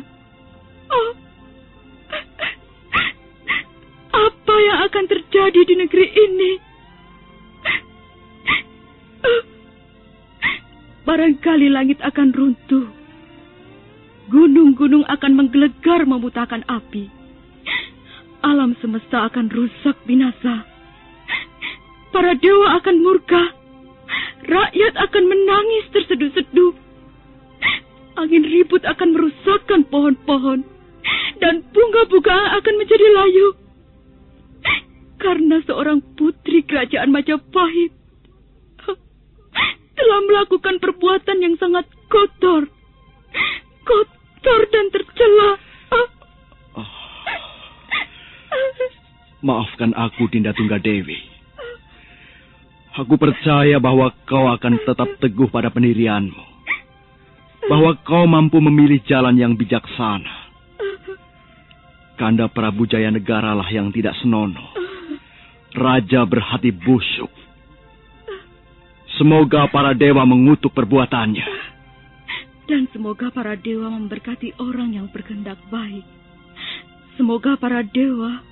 oh, apa yang akan terjadi di negeri ini? Barangkali langit akan runtuh. Gunung-gunung akan menggelegar memutakan api. Alam semesta akan rusak binasa. Para dewa akan murka Rakyat akan menangis terseduh-seduh. Angin ribut akan merusakkan pohon-pohon. Dan bunga-bunga akan menjadi layu. Karena seorang putri kerajaan Majapahit telah melakukan perbuatan yang sangat kotor. Kotor dan tercela. Oh. Maafkan aku, Dinda Tunggadewi. Aku percaya bahwa kau akan tetap teguh pada pendirianmu. Bahwa kau mampu memilih jalan yang bijaksana. Kanda Prabu Jaya Negara lah yang tidak senonoh. Raja berhati busuk. Semoga para dewa mengutuk perbuatannya. Dan semoga para dewa memberkati orang yang berkehendak baik. Semoga para dewa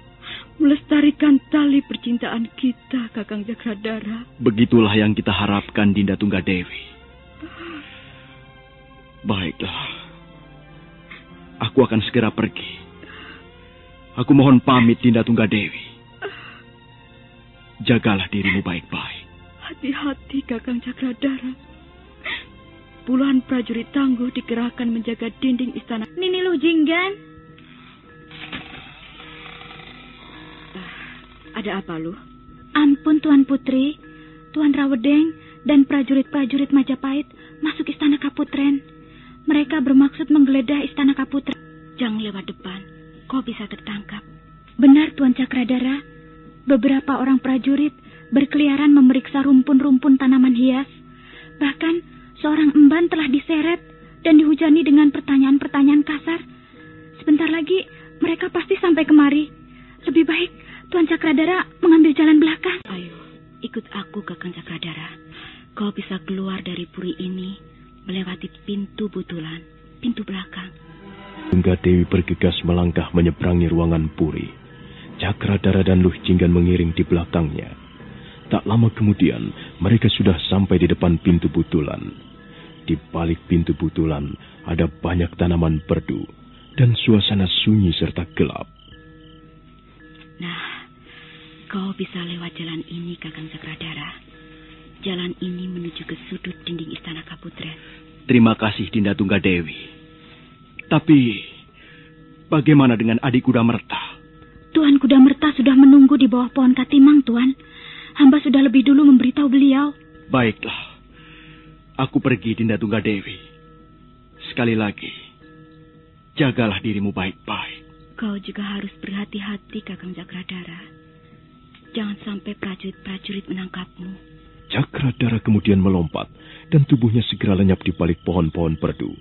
melestarikan tali percintaan kita, Kakang Jakradara. Begitulah yang kita harapkan, Dinda Tunggadewi. Baiklah. Aku akan segera pergi. Aku mohon pamit, Dinda Tunggadewi. Jagalah dirimu baik-baik. Hati-hati Kakang Cakradara. Puluhan prajurit tangguh dikerahkan menjaga dinding istana. Nini Lujinggan. Ada apa lu? Ampun Tuan Putri, Tuan Rawedeng dan prajurit-prajurit Majapahit masuk istana Kaputren. Mereka bermaksud menggeledah istana Kaputren. Jangan lewat depan, kau bisa tertangkap. Benar Tuan Cakradara, beberapa orang prajurit berkeliaran memeriksa rumpun-rumpun tanaman hias. Bahkan seorang emban telah diseret dan dihujani dengan pertanyaan-pertanyaan kasar. Sebentar lagi mereka pasti sampai kemari. Lebih baik Tuan Cakradara mengambil jalan belakang. Ayo, ikut aku ke Kakang Cakradara. Kau bisa keluar dari puri ini melewati pintu butulan, pintu belakang. Tungga Dewi bergegas melangkah menyeberangi ruangan puri. Cakradara dan Luh Jinggan mengiring di belakangnya. Tak lama kemudian, mereka sudah sampai di depan pintu butulan. Di balik pintu butulan ada banyak tanaman perdu dan suasana sunyi serta gelap. Nah, Kau bisa lewat jalan ini, Kakang Cakradara. Jalan ini menuju ke sudut dinding istana Kaputren. Terima kasih, Dinda Tunggal Dewi. Tapi, bagaimana dengan adik kuda merta? Tuan kuda merta sudah menunggu di bawah pohon katimang, Tuan. Hamba sudah lebih dulu memberitahu beliau. Baiklah. Aku pergi, Dinda Tunggal Dewi. Sekali lagi, jagalah dirimu baik-baik. Kau juga harus berhati-hati, Kakang Cakradara. Jangan sampai prajurit-prajurit menangkapmu. Cakradara kemudian melompat dan tubuhnya segera lenyap di balik pohon-pohon perdu.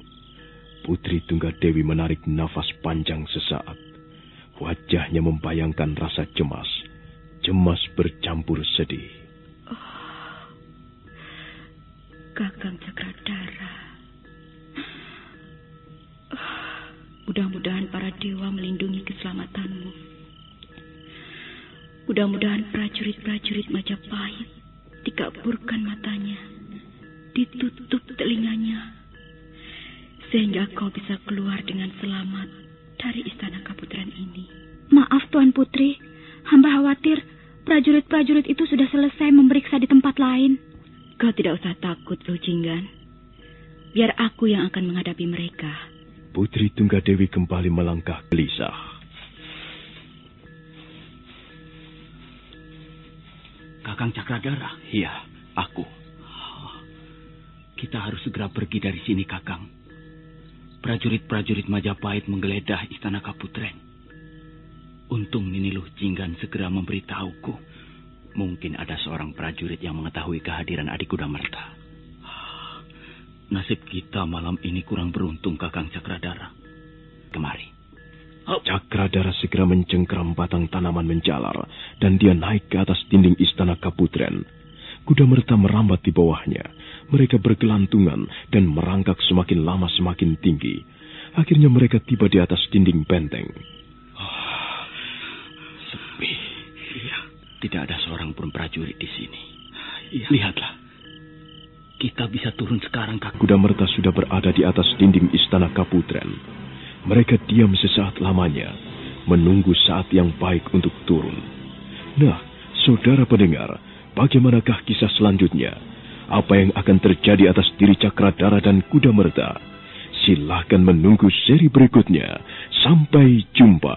Putri Tunggadewi menarik nafas panjang sesaat. Wajahnya membayangkan rasa cemas. Cemas bercampur sedih. Oh, Kakang Cakradara. Oh, mudah-mudahan para dewa melindungi keselamatanmu. Mudah-mudahan prajurit-prajurit Majapahit dikaburkan matanya, ditutup telinganya, sehingga kau bisa keluar dengan selamat dari istana Kaputren ini. Maaf Tuan Putri, hamba khawatir prajurit-prajurit itu sudah selesai memeriksa di tempat lain. Kau tidak usah takut, Lujinggan. Biar aku yang akan menghadapi mereka. Putri Tunggadewi kembali melangkah gelisah. Kakang Cakradara? Iya, aku. Kita harus segera pergi dari sini, Kakang. Prajurit-prajurit Majapahit menggeledah istana Kaputren. Untung Nini Luh Jinggan segera memberitahuku. Mungkin ada seorang prajurit yang mengetahui kehadiran adik kuda merta. Nasib kita malam ini kurang beruntung, Kakang Cakradara. Kemari. Cakradara segera mencengkram batang tanaman menjalar dan dia naik ke atas dinding istana Kaputren. Kuda merta merambat di bawahnya. Mereka bergelantungan dan merangkak semakin lama semakin tinggi. Akhirnya mereka tiba di atas dinding benteng. Tidak ada seorang pun prajurit di sini. Iya. Lihatlah. Kita bisa turun sekarang, Kak. Kuda merta sudah berada di atas dinding istana Kaputren. Mereka diam sesaat lamanya, menunggu saat yang baik untuk turun. Nah, saudara pendengar, bagaimanakah kisah selanjutnya? Apa yang akan terjadi atas diri Cakradara dan Kuda Merta? Silahkan menunggu seri berikutnya. Sampai jumpa.